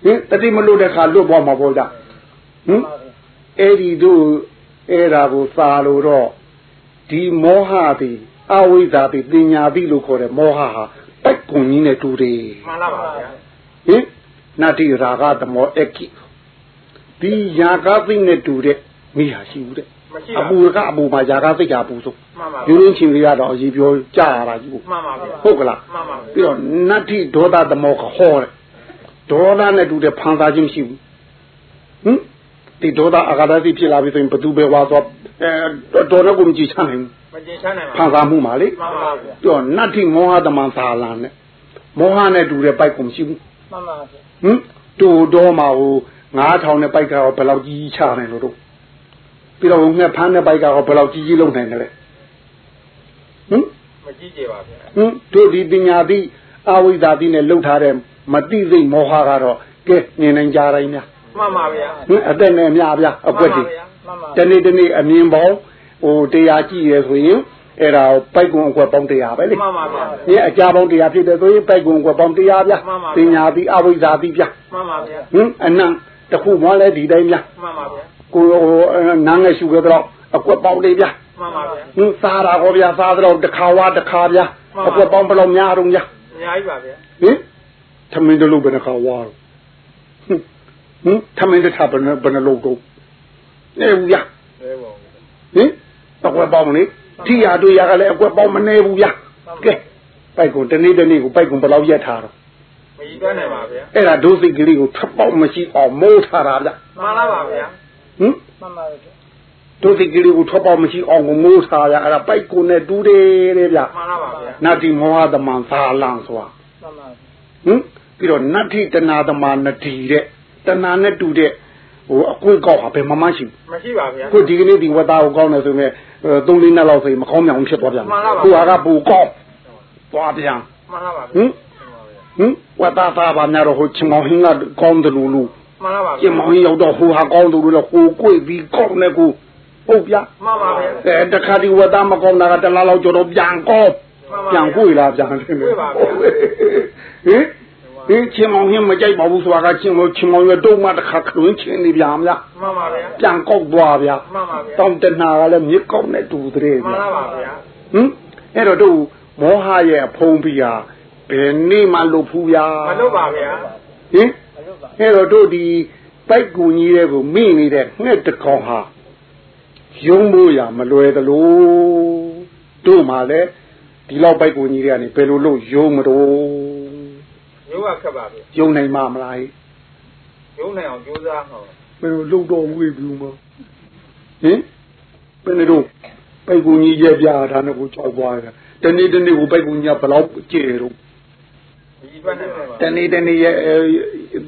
ဟင်တတိမလို့တဲ့ခါလွတ်သွားမှာပေါ့ဗျဟင်အဲ့ဒီတို့အဲ့ဒါကိုစာလို့တော့ဒီမောဟသည်အဝိဇ္ဇာသည်ပညာသည်လို့ခေါ်တဲ့မောဟဟာတိုက်ကွန်ကြီးနဲ့တူတယ်မှန်လားပါဗျာဟင်နာတိရာဂသမောအကိ ဒီယာကသိနဲ့တူတဲ့မိဟာရှိဘူးတဲ့မရှိအပါပူဘူးကအပူမှာယာကသိကအပူဆိုမှန်ပါယူဗျာရင်းချင်းတွေကတော့အကြီးပြောကြရတာကြီးကိုမှန်ပါဗျာဟုတ်ကလားမှန်ပါဗျာပြီးတော့နတ္ထိဒေါသသမောကဟောတယ်ဒေါသနဲ့တူတဲ့ဖန်သားခြင်းရှိဘူးဟင်ဒီဒေါသအာဃာတသိဖြစ်လာပြီဆိုရင်ဘသူပဲဝါသွားအဲတော်တော့ကိုမကြည့်ချနိုင်ဘူးမကျင်ချမ်းနိုင်ပါဖန်သားမှုမှာလေမှန်ပါဗျာပြီးတော့နတ္ထိမောဟတမန်သာလာနဲ့မောဟနဲ့တူတဲ့ပိုက်ကိုမရှိဘူးမှန်ပါဗျာဟင်တူတော့မှာဟို 9000နဲ့ပိုက်ကတော့ဘယ်လောက်ကြီးကြီးချနိုင်လို့တို့ပြီးတော့ငှက်ဖမ်းတဲ့ပိုက်ကတော့ဘယ်လောက်ကြီးကြီးလုံနိုင်တယ်လဲဟင်မကြည့်ကြပါဗျာဟင်တို့ဒီပညာတိအဝိဇ္ဇာတိနဲ့လှုပ်ထားတဲ့မတိစိတ်မောဟကတော့ကဲမြင်နိုင်ကြတိုင်းများမှန်ပါဗျာဟင်အသက်နဲ့အများဗျာအကွက်တွေမှန်ပါတနေ့တနေ့အမြင်ပေါင်းဟိုတရားကြည့်ရဆိုရင်အဲ့ဒါပိုက်ကွန်အကွက်ပေါင်းတရားပဲလေမှန်ပါဗျာဒီအကြပေါင်းတရားဖြစ်တယ်ဆိုရင်ပိုက်ကွန်အကွက်ပေါင်းတရားဗျာမှန်ပါပညာတိအဝိဇ္ဇာတိဗျာမှန်ပါဗျာဟင်အနံ တစ်ခုမှလည်းဒီတိုင်းဗျာမှန်ပါဗျာကိုဟိုနားငယ်ရှုခဲ့တော့အကွက်ပေါင်းလေးဗျာမှန်ပါဗျာဟင်စားတာဟောဗျာစားတော့တစ်ခါဝါတစ်ခါဗျာအကွက်ပေါင်းဘယ်လောက်များတော့ဗျာအများကြီးပါဗျာဟင်သမင်းတလို့ဘယ်နှခါဝါတော့ဟင်ဟင်သမင်းတထဘယ်နှဘယ်နှလုံးတော့နေဘူးဗျာလဲပါဦးဟင်အကွက်ပေါင်းမလေးထိရတွေ့ရကလည်းအကွက်ပေါင်းမနေဘူးဗျာကဲပိုက်ကုန်တနေ့တနေ့ကိုပိုက်ကုန်ဘယ်လောက်ရက်ထားတော့ မကြီးတွက်နိုင်ပါဗျာအဲ့ဒါဒုစိတ်ကလေးကိုထပ်ပေါက်မရှိအောင်မိုးထားတာဗျာမှန်လားပါဗျာဟင်မှန်ပါဗျာဒုစိတ်ကလေးကိုထပ်ပေါက်မရှိအောင်ကိုမိုးထားရအဲ့ဒါပိုက်ကုန်နဲ့တူတယ်တဲ့ဗျာမှန်လားပါဗျာနာတိမောဟသမန်သာလန်ဆိုတာမှန်ပါဟင်ပြီးတော့နတ္ထိတနာသမနတိတဲ့တနာနဲ့တူတဲ့ဟိုအကွင့်ကောက်ဟာဘယ်မှမရှိမရှိပါဗျာဘူးခုဒီကနေ့ဒီဝတ်သားကိုကောင်းတယ်ဆိုရင်3လေးနှစ်လောက်ဆိုရင်မကောင်းမြောင်ဖြစ်သွားပြန်မှန်ပါပါခုဟာကပူကောင်းသွားပြန်မှန်လားပါဟဗျာင် ဟင်ဝတ်သားသားပါများတော့ဟိုချင်မောင်ဟင်းကကောင်းတယ်လို့လို့မမှန်လားပါကျင်မောင်ကြီးရောက်တော့ဟိုဟာကောင်းသူတို့လည်းဟိုကိုယ်ပြီးကောက်နေကိုဟုတ်ဗျာမှန်ပါဗျာအဲတခါဒီဝတ်သားမကောင်းတာကတလားလောက်ကျော်တော့ပြန်ကောက်ပြန်ကိုယ်လားပြန်တယ်ဟင်ဟင်ချင်းမောင်ဟင်းမကြိုက်ပါဘူးဆိုတာကချင်းမောင်ချင်းမောင်ရတော့မှတခါခလွင်းချင်းနေပြန်ဗျာမှန်ပါဗျာပြန်ကောက်သွားဗျာမှန်ပါဗျာတောင်းတနာကလည်းမြစ်ကောက်နဲ့တူတဲ့မှန်ဗျာလားပါဗျာဟင်အဲ့တော့တို့မောဟရဲ့အဖုံးပြီးဟာ ဘယ်နေ့မှလွတ်ဖူးဗျာမလုပ်ပါဗျာဟင်အဲ့တော့တို့ဒီပိုက်ကူကြီးတဲ့ကိုမိနေတဲ့ငှက်တကောင်ဟာယုံမို့ရမလွယ်သလိုတို့မှလည်းဒီလောက်ပိုက်ကူကြီးတွေကနေဘယ်လိုလုပ်ယုံမတော့ရုပ်ကခက်ပါဗျာယုံနိုင်မှာမလားဟိရုပ်နိုင်အောင်ကြိုးစားမှာဘယ်လိုလုပ်တော့ဝေဘူးမဟင်ဘယ်နဲ့တော့ပိုက်ကူကြီးရဲ့ပြာဒါနဲ့ကိုကြောက်သွားတာတနေ့တနေ့ကိုပိုက်ကူကြီးကဘယ်လောက်ကြည့်တော့ဒီဘက်နဲ့ပါ တနေ့တနေ့ရဲ့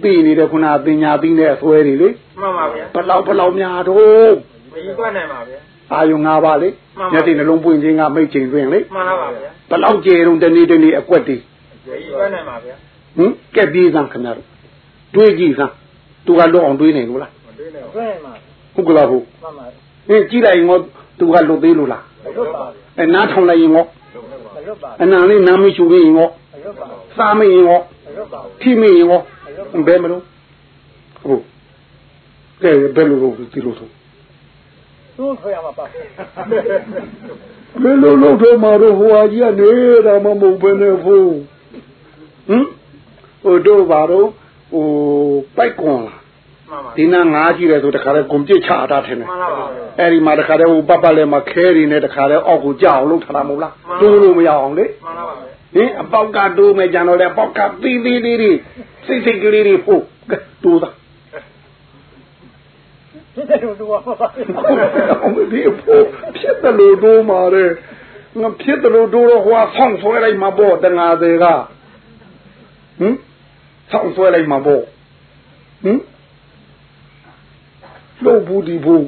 သိနေတဲ့ခုနပညာသိနဲ့အစွဲတွေလေမှန်ပါဗျာဘလောက်ဘလောက်များတော့ဒီဘက်နဲ့ပါဗျာအာယုံ၅ပါးလေမှန်ပါမျက်စိနှလုံးပွင့်ခြင်းကမိတ်ချိန်တွင်လေမှန်လားပါဗျာဘလောက်ကျေတော့တနေ့တနေ့အကွက်တွေဒီဘက်နဲ့ပါဗျာဟင်ကက်ပြေးစမ်းခင်ဗျားတို့တွေးကြည့်စမ်းသူကလွတ်အောင်တွေးနေလို့လားမတွေ့နဲ့တွင်းမှာဟုတ်ကလားဟုတ်မှန်ပါဟင်ကြည့်လိုက်ရင်တော့သူကလွတ်သေးလို့လားမလွတ်ပါဘူးအဲနားထောင်လိုက်ရင်တော့မလွတ်ပါအနံလေးနားမရှိဘူးရင်တော့မလွတ်ပါဘူး စားမရင်တော့မလွတ်ပါဘူးထိမရင်တော့ဘယ်မလို့ဟုတ်ကဲဘယ်လိုလုပ်ဒီလိုဆိုသူ့ခွေရမှာပါဘယ်လိုလုပ်တော့မှာတော့ဟိုဟာကြီးကနေတာမမဟုတ်ဘဲနဲ့ဖို့ဟမ်ဟိုတို့ဘာတော့ဟိုပိုက်ကွန်လားမှန်ပါဒီနာငါးကြီးတယ်ဆိုတခါလဲကွန်ပြစ်ချတာထင်တယ်မှန်လားပါဗျာအဲ့ဒီမှာတခါလဲဟိုပတ်ပတ်လဲမှာခဲတွေနဲ့တခါလဲအောက်ကိုကြောက်အောင်လုပ်ထားတာမဟုတ်လားတိုးလို့မရအောင်လေမှန်လားပါဗျာ ဟင်အပေါက်ကတိုးမယ်ကြံတော့လဲအပေါက်ကသီးသီးလေးတွေစိတ်စိတ်ကလေးတွေဖို့ကဲတိုးတာဖြစ်တယ်လို့သူကပါပါအောင်မဒီဖို့ဖြစ်တယ်လို့တိုးမှာလေငါဖြစ်တယ်လို့တိုးတော့ဟိုကဆောင်းဆွဲလိုက်မှာပေါ့တငါတွေကဟင်ဆောင်းဆွဲလိုက်မှာပေါ့ဟင်လို့ဘူးဒီဘူး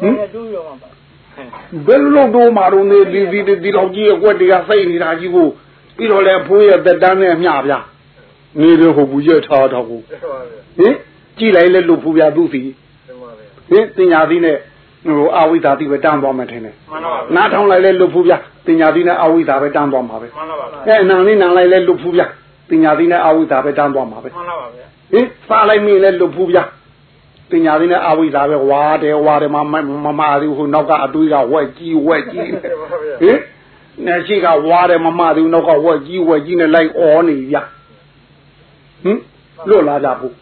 ဟင်းတူးရောမှာပါ ဘယ်လိုတော့မာတော့နေဒီဒီဒီလောက်ကြီးအကွက်တွေကစိတ်နေတာကြီးကိုပြီးတော့လဲဖိုးရဲ့တက်တန်းနဲ့မျှဗျာနေရဟုတ်ဘူးရထားတော့ဘူးဟုတ်ပါဗျာဟင်ကြည်လိုက်လဲလို့ဖူပြသူစီဟုတ်ပါဗျာဟင်တင်ညာသီးနဲ့ဟိုအာဝိသာတိပဲတန်းသွားမှထင်တယ်မှန်လားပါဗျာနားထောင်လိုက်လဲလို့ဖူပြတင်ညာသီးနဲ့အာဝိသာပဲတန်းသွားမှာပဲမှန်လားပါဗျာအဲအနံလေးနံလိုက်လဲလို့ဖူပြတင်ညာသီးနဲ့အာဝိသာပဲတန်းသွားမှာပဲမှန်လားပါဗျာဟင်စားလိုက်မိလဲလို့ဖူပြ တင်ညာသီးနဲ့အာဝိသာပဲဝါတယ်ဝါတယ်မမမသေးဟိုနောက်ကအတွေးကဝက်ကြီးဝက်ကြီးနဲ့ဟုတ်ပါဗျာဟင်နေရှိကဝါတယ်မမသေးနောက်ကဝက်ကြီးဝက်ကြီးနဲ့လိုက်အော်နေရဟင်လွတ်လာကြဘူး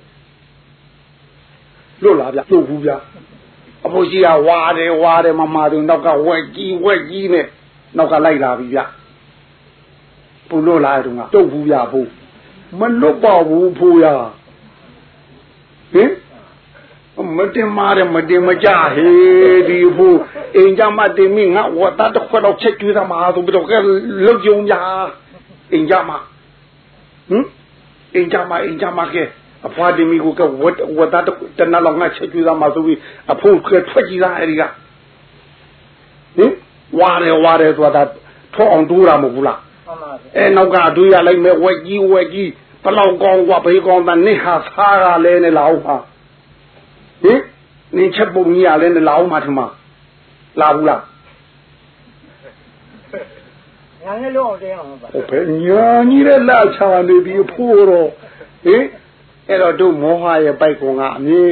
လွတ်လာကြလွတ်ဘူးဗျအဖိုးကြီးကဝါတယ်ဝါတယ်မမသေးနောက်ကဝက်ကြီးဝက်ကြီးနဲ့နောက်ကလိုက်လာပြီဗျပူလွတ်လာတော့ကတုတ်ဘူးဗျဖို့မလွတ်ပါဘူးဖိုးရဟင် မတင်မာတယ်မတင်မကြဟေးဒီဖို့အိမ်ကြမှာတင်မိငါဝတ်သားတစ်ခွက်တော့ချက်ကျွေးသမားဆိုပြီးတော့ကဲလုတ်ကြုံကြအိမ်ကြမှာဟင်အိမ်ကြမှာအိမ်ကြမှာကဲအဖွားတင်မိကိုကဝတ်ဝတ်သားတစ်တနလောက်ငါချက်ကျွေးသမားဆိုပြီးအဖို့ကထွက်ကြည့်သားအဲဒီကဟင်ဝါတယ်ဝါတယ်ဆိုတာထောအောင်တိုးတာမဟုတ်ဘူးလား မှန်ပါ အဲနောက်ကတွေးရလိုက်မဲ့ဝက်ကြီးဝက်ကြီးဘလောက်ကောင်းกว่าဘေးကောင်းတာနင့်ဟာစားရလဲနဲ့လာအောင်ပါ ဟင်နင်ချက်ပုံကြီးရလဲနဲ့လာအောင်ပါထမလာဘူးလားညာနဲ့လုံးအောင်တင်းအောင်ပါဟုတ်ပဲညာကြီးတဲ့လာချာနေပြီအဖိုးတော့ဟင်အဲ့တော့တို့မောဟရဲ့ပိုက်ကွန်ကအမြဲ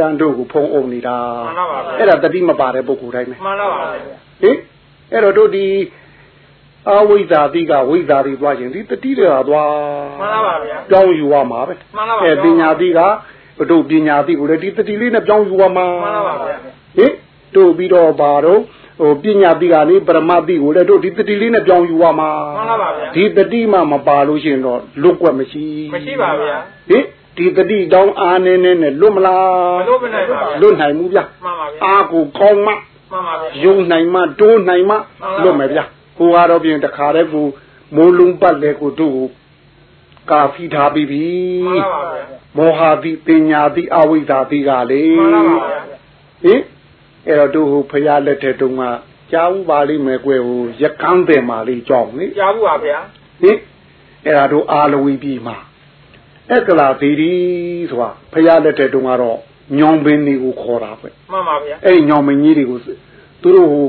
တမ်းတို့ကိုဖုံးအုပ်နေတာမှန်လားပါဗျာအဲ့ဒါတတိမပါတဲ့ပုဂ္ဂိုလ်တိုင်းပဲမှန်လားပါဗျာဟင်အဲ့တော့တို့ဒီအဝိဇ္ဇာတိကဝိဇ္ဇာတိသွားခြင်းဒီတတိတွေဟာသွားမှန်လားပါဗျာပြောင်းယူရမှာပဲမှန်လားပါအဲပညာတိက တို့ပညာတိကိုလည်းဒီတတိလေးနဲ့ပြောင်းယူရမှာမှန်လားပါဗျာဟင်တို့ပြီးတော့ဘာတော့ဟိုပညာတိကနေပရမတ်တိကိုလည်းတို့ဒီတတိလေးနဲ့ပြောင်းယူရမှာမှန်လားပါဗျာဒီတတိမှမပါလို့ရှိရင်တော့လွတ်ွက်မရှိမရှိပါဗျာဟင်ဒီတတိတောင်းအားနေနေနဲ့လွတ်မလားမလို့မနိုင်ပါဗျာလွတ်နိုင်မှုဗျမှန်ပါဗျာအားကိုကောင်းမှမှန်ပါဗျာယုံနိုင်မှတိုးနိုင်မှမှန်ပါလွတ်မယ်ဗျကိုကတော့ပြင်တခါတည်းကိုမိုးလုံးပတ်လေကိုတို့ကို ကာဖီထားပြီးပြီမှန်လားပါဗျာမောဟတိပညာတိအဝိဇ္ဇာတိကလေမှန်လားပါဗျာဟင်အဲ့တော့တို့ဟိုဖရာလက်ထက်တုန်းကကြားဥပါလိမ့်မယ်ကွယ်ဟိုရကန်းတယ်မာလေးကြောင်းလေကြားဘူးပါဗျာဟင်အဲ့ဒါတို့အာလဝီပြည်မှာအက္ကလာသီရီဆိုတာဖရာလက်ထက်တုန်းကတော့ညောင်ပင်တွေကိုခေါ်တာပဲမှန်ပါဗျာအဲ့ဒီညောင်ပင်ကြီးတွေကိုသူတို့ဟို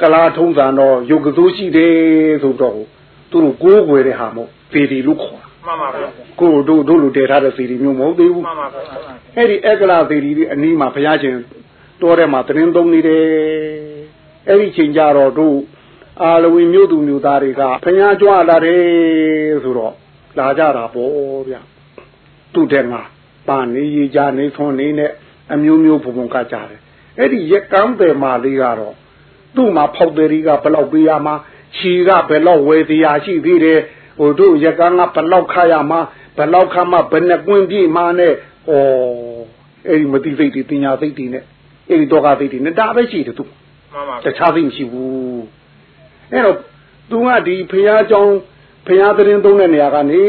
ကလာထုံးစံတော့ယုတ်ကစိုးရှိတယ်ဆိုတော့ဟိုသူတို့ကိုးကွယ်တဲ့ဟာမို့သီရီလို့ခေါ်တာ မှန်ပါဗျာကိုယ်တို့တို့လူတည်ထားတဲ့သီရီမျိုးမဟုတ်သေးဘူးမှန်ပါဗျာအဲ့ဒီအက္ကလာသီရီဒီအနီးမှာဘုရားရှင်တောထဲမှာသတင်းသုံးနေတယ်အဲ့ဒီချိန်ကြတော့တို့အာလဝီမြို့သူမြို့သားတွေကဘုရားကြွလာတယ်ဆိုတော့လာကြတာပေါ့ဗျသူ့တဲ့ငါပါနေရီကြနေသွန်နေနဲ့အမျိုးမျိုးဘုံဘုံကကြတယ်အဲ့ဒီရက်ကမ်းပယ်မာလေးကတော့သူ့မှာဖောက်တယ်ရီကဘယ်လောက်ပေးရမှာခြီကဘယ်လောက်ဝယ်တရားရှိသေးတယ် ဟိုတို့ရက်ကမ်းကဘယ်လောက်ခရမှာဘယ်လောက်ခမှဘယ်နှကွင်းပြည့်မှာနဲ့ဩအဲ့ဒီမတိစိတ်တွေပညာစိတ်တွေနဲ့အဲ့ဒီတော့ကစိတ်တွေနဲ့ဒါပဲရှိတယ်သူ မှန်ပါ တခြားသိမရှိဘူးအဲ့တော့သူကဒီဖះเจ้าဖះသတင်းသုံးတဲ့နေရာကနေ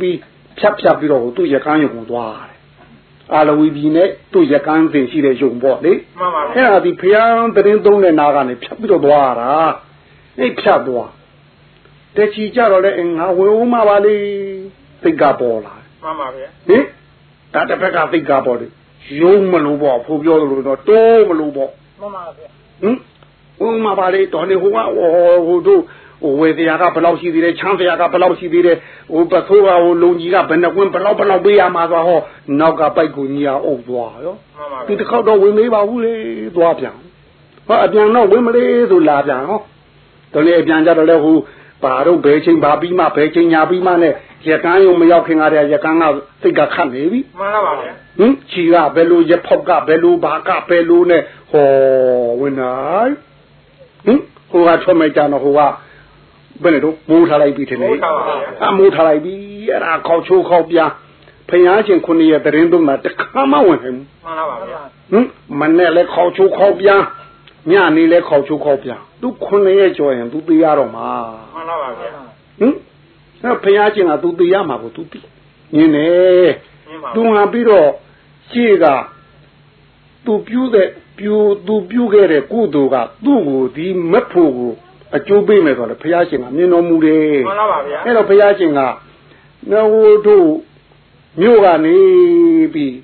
ပြီးဖြတ်ဖြတ်ပြီးတော့သူ့ရကန်းရုံကိုသွားတယ်အာလဝီပြည်နဲ့သူ့ရကန်းတင်ရှိတဲ့ရုံပေါ့လေ မှန်ပါဗျာ အဲ့ဒါဒီဖះသတင်းသုံးတဲ့နာကနေဖြတ်ပြီးတော့သွားတာအဲ့ဖြတ်သွား တချီကြတော့လေအင်းငါဝင်ဦးမှာပါလေသိတ်ကပေါ်လာမှန်ပါဗျာဟင်ဒါတစ်ဖက်ကသိတ်ကပေါ်တယ်ယုံမလို့ပေါ့ဖို့ပြောလို့တော့တိုးမလို့ပေါ့မှန်ပါဗျာဟမ်ဟိုမှာပါလေတော်နေဟိုကဟိုဟိုတို့ဟိုဝေတရားကဘယ်လောက်ရှိသေးတယ်ချမ်းတရားကဘယ်လောက်ရှိသေးတယ်ဟိုပသိုးကဟိုလုံကြီးကဘယ်နှကွင်းဘယ်လောက်ဘယ်လောက်ပေးရမှာဆိုဟောနောက်ကပိုက်ကူကြီးကအုပ်သွားရောမှန်ပါဒီဗျာတစ်ခေါက်တော့ဝင်မေးပါဘူးလေသွားပြန်ဟောအပြန်တော့ဝင်မလေးဆိုလာပြန်ဟောတော်လေအပြန်ကြတော့လေဟို ဘာတော့ဘယ်ချိန်ဘာပြီးမှဘယ်ချိန်ညာပြီးမှနဲ့ရကန်းရုံမရောက်ခင်ကတည်းကရကန်းကစိတ်ကခတ်နေပြီမှန်ပါဗျာဟင်ချီကဘယ်လိုရဖောက်ကဘယ်လိုဘာကဘယ်လိုနဲ့ဟောဝင်နိုင်ဟင်ဟိုကထွက်မဲ့ကြတော့ဟိုကဘယ်နဲ့တော့မိုးထားလိုက်ပြီထင်တယ်မိုးထားပါဗျာအမိုးထားလိုက်ပြီအဲ့ဒါခေါက်ချိုးခေါက်ပြဖယားရှင်ခုနှစ်ရက်တရင်သုံးတာတစ်ခါမှဝင်ဟင်မှန်ပါဗျာဟင်မနဲ့လဲခေါက်ချိုးခေါက်ပြ ညနေလဲခေါက်ချိုးခေါက်ပြသူခုနှစ်ရက်ကျော်ရင်သူသိရတော့မှာမှန်ပါဗျာဟင်အဲ့ဖယားရှင်ကသူသိရမှာကိုသူသိညင်းနေမြင်ပါသူငါပြီးတော့ရှေ့ကသူပြုတဲ့ပြုသူပြုခဲ့တဲ့ကုသိုလ်ကသူ့ကိုဒီမက်ဖို့ကိုအကျိုးပေးမယ်ဆိုတော့ဘုရားရှင်ကမြင်တော်မူတယ်မှန်ပါဗျာအဲ့တော့ဘုရားရှင်ကနဝတို့မြို့ကနေပြီး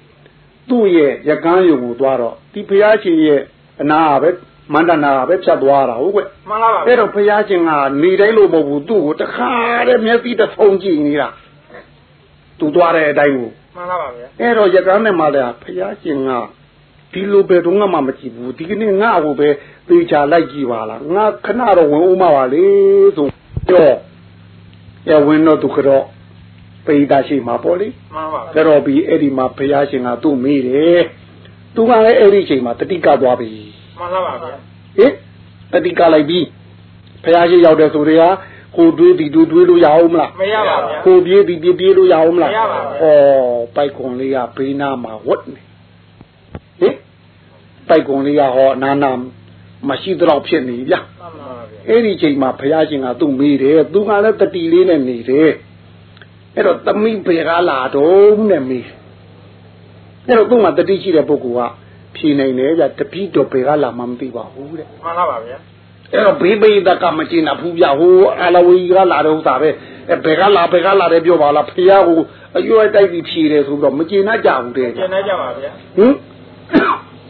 သူ့ရဲ့ရကန်းယုံကိုသွားတော့ဒီဘုရားရှင်ရဲ့အနာကပဲ မန္တနာကပဲဖြတ်သွားတာဟုတ်ကွမှန်ပါဗျာအဲ့တော့ဘုရားရှင်ကနေတိုင်းလို့မဟုတ်ဘူးသူ့ကိုတခါတည်းမျက်စိတစ်ဖုံကြည့်နေတာသူသွားတဲ့အတိုင်းကိုမှန်ပါဗျာအဲ့တော့ရကန်းနဲ့မှလည်းဘုရားရှင်ကဒီလိုပဲတော့ငါမှမကြည့်ဘူးဒီကနေ့ငါ့ကိုပဲသေချာလိုက်ကြည့်ပါလားငါခဏတော့ဝင်ဦးမှာပါလေဆိုတော့ရဝင်တော့သူကတော့ပိဋကရှိမှာပေါ့လေမှန်ပါကြတော့ပြီးအဲ့ဒီမှာဘုရားရှင်ကသူ့မေးတယ်သူကလည်းအဲ့ဒီချိန်မှာတတိကသွားပြီ မှန်ပါဗျာဟင်တတိကလိုက်ပြီဘုရားရှင်ရောက်တဲ့ဆိုတွေကကိုတွေးဒီတွေးတွေးလို့ရအောင်မလားမရပါဗျာကိုပြေးဒီပြေးပြေးလို့ရအောင်မလားမရပါဘူးဩပိုက်ကွန်လေးကဘေးနားမှာဝတ်နေဟင်ပိုက်ကွန်လေးကဟောနာနာမရှိတော့ဖြစ်နေဗျမှန်ပါဗျာအဲ့ဒီချိန်မှာဘုရားရှင်ကသူ့မေးတယ်သူကလည်းတတိလေးနဲ့နေတယ်အဲ့တော့တမိဘေကလာတော့နဲ့မေးအဲ့တော့သူ့မှာတတိရှိတဲ့ပုဂ္ဂိုလ်က ဖြေနိုင်တယ်ဗျတပိတော့ဘေကလာမှမသိပါဘူးတဲ့မှန်ပါဗျာအဲ့တော့ဘေးပိဒကမကျင်တာဘူးဗျဟိုအလဝီကလာတဲ့ဥစ္စာပဲအဲဘေကလာဘေကလာတယ်ပြောပါလားဖះကိုအရွယ်တိုက်ပြီးဖြေတယ်ဆိုတော့မကျင်တတ်ကြဘူးတဲ့ကျင်နေကြပါဗျာဟင်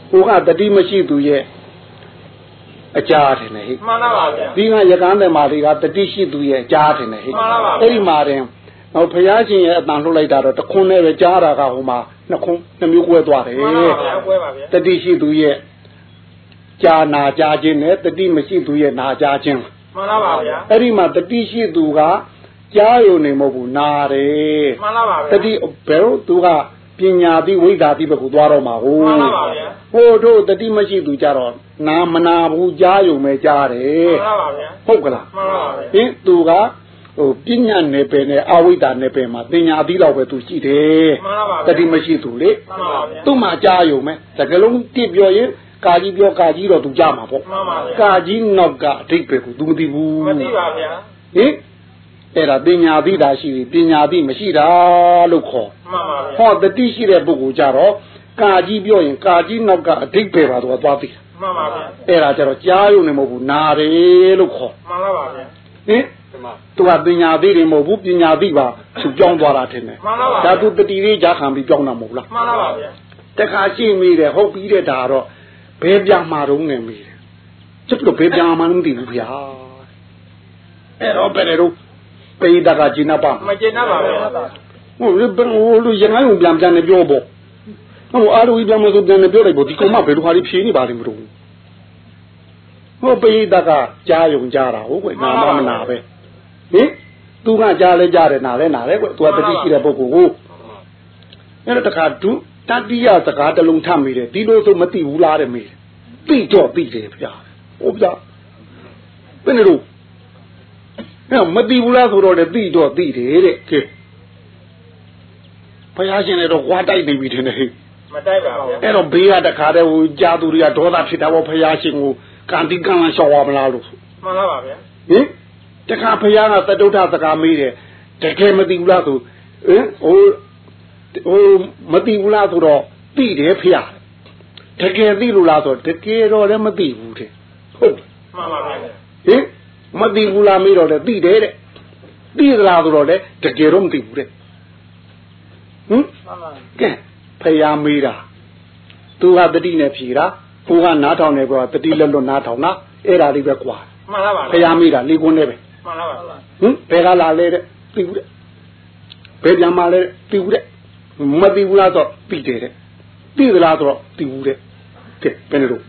ဟိုကတတိမရှိသူရဲ့အကြာတယ်နဲ့ဟိမှန်ပါဗျာဒီကရကန်းတယ်မာတွေကတတိရှိသူရဲ့အကြားတယ်နဲ့ဟိမှန်ပါပါအဲ့ဒီမှာတ င်ဟောဖះရှင်ရဲ့အတန်လှုပ်လိုက်တာတော့တခွန်းနဲ့ပဲကြားတာကဟိုမှာနှစ်ခွန်းနှစ်မျိုးကွဲသွားတယ်မှန်ပါဗျာကွဲပါဗျာတတိရှိသူရဲ့ကြာနာကြာခြင်းနဲ့တတိမရှိသူရဲ့နာကြာခြင်းမှန်ပါဗျာအဲ့ဒီမှာတတိရှိသူကကြားယုံနေမဟုတ်ဘူးနာတယ်မှန်ပါဗျာတတိဘယ်တော့သူကပညာတိဝိဒါတိဘက်ကိုသွားတော့မှာဟိုမှန်ပါဗျာဟိုတို့တတိမရှိသူကြတော့နာမနာဘူးကြားယုံပဲကြားတယ်မှန်ပါဗျာဟုတ်ကလားမှန်ပါဗျာဟင်သူက ဟိုပညာနယ်ပယ်နဲ့အဝိဒါနယ်ပယ်မှာပညာတိတော့ပဲသူရှိတယ်မှန်ပါဗျာတတိမရှိသူလေမှန်ပါဗျာသူ့မှာကြားယုံမယ်တကယ်လုံးတိပြောရင်ကာကြီးပြောကာကြီးတော့သူကြားမှာပေါ့မှန်ပါဗျာကာကြီးနောက်ကအဓိပ္ပာယ်ကို तू မသိဘူးမသိပါဗျာဟင်အဲ့ဒါပညာသိတာရှိပြီပညာသိမရှိတာလို့ခေါ်မှန်ပါဗျာဟောတတိရှိတဲ့ပုဂ္ဂိုလ်ကြတော့ကာကြီးပြောရင်ကာကြီးနောက်ကအဓိပ္ပာယ်ပါတော့သွားသိတာမှန်ပါဗျာအဲ့ဒါကြတော့ကြားရုံနဲ့မဟုတ်ဘူးနာတယ်လို့ခေါ်မှန်ပါဗျာဟင် သူကပညာသိတယ်မဟုတ်ဘူးပညာသိပါသူပြောင်းသွားတာထင်တယ်မှန်ပါပါဒါသူတတိလေးကြားခံပြီးပြောင်းတာမဟုတ်လားမှန်ပါပါဗျာတခါရှိမိတယ်ဟုတ်ပြီးတဲ့ဒါတော့ဘယ်ပြန်မှာတော့ငယ်မိတယ်ကျုပ်တို့ဘယ်ပြန်မှမသိဘူးဗျာအဲ့တော့ဘယ်လိုပေတကဂျင်းနာပါမကျေနပ်ပါဗျာဟိုဘယ်ဟိုလူရငိုင်းုံပြန်ပြန်နေပြောပေါ့ဟိုအားလုံးပြန်မဆိုပြန်နေပြောလိုက်ပေါ့ဒီကောင်မဘယ်လိုဟာလေးဖြေနေပါလိမ့်မလို့ဟိုပေတကကြားယုံကြတာဟုတ်ကွနာမမနာပဲ ဟင်သူကကြားလဲကြားတယ်နာလဲနာလဲကွသူကတတိရှိတဲ့ပုဂ္ဂိုလ်ကိုအဲ့တော့တခါဒုတတိယစကားတစ်လုံးထပ်မိတယ်ဒီလိုဆိုမသိဘူးလားတဲ့မိတယ်သိတော့သိတယ်ဗျာဟုတ်ဗျာဘယ်နဲ့လို့အဲ့မသိဘူးလားဆိုတော့လေသိတော့သိတယ်တဲ့ကဲဘုရားရှင်လည်းတော့ဝါတိုက်နေပြီထင်တယ်ဟဲ့မတိုက်ပါဗျာအဲ့တော့ဘေးကတခါတည်းဟိုကြာသူတွေကဒေါသဖြစ်တာပေါ့ဘုရားရှင်ကိုကံတိကံလရှောက်ရမလားလို့မှန်ပါပါဗျာဟင် တခါဘုရားကတတုထစကားမေးတယ်တကယ်မသိဘူးလားဆိုဟင်ဟိုဟိုမသိဘူးလားဆိုတော့သိတယ်ဖျားတကယ်သိလို့လားဆိုတကယ်တော့လည်းမသိဘူးတဲ့ဟုတ်မှန်ပါဗျာဟင်မသိဘူးလားမေးတော့လည်းသိတယ်တဲ့သိသလားဆိုတော့လည်းတကယ်တော့မသိဘူးတဲ့ဟင်မှန်ပါကဲဖျားမေးတာသူကတတိနဲ့ဖြေတာကိုကနားထောင်နေကွာတတိလက်လွတ်နားထောင်တာအဲ့ဒါလေးပဲကွာမှန်ပါပါဖျားမေးတာလေးကွန်းနဲ့ပဲ မှန်ပါပါဟင်ဘယ်ကလာလဲတဲ့သိဘူးတဲ့ဘယ်ပြန်มาလဲသိဘူးတဲ့မသိဘူးလားဆိုတော့သိတယ်တဲ့သိသလားဆိုတော့သိဘူးတဲ့ကဲဘယ်လို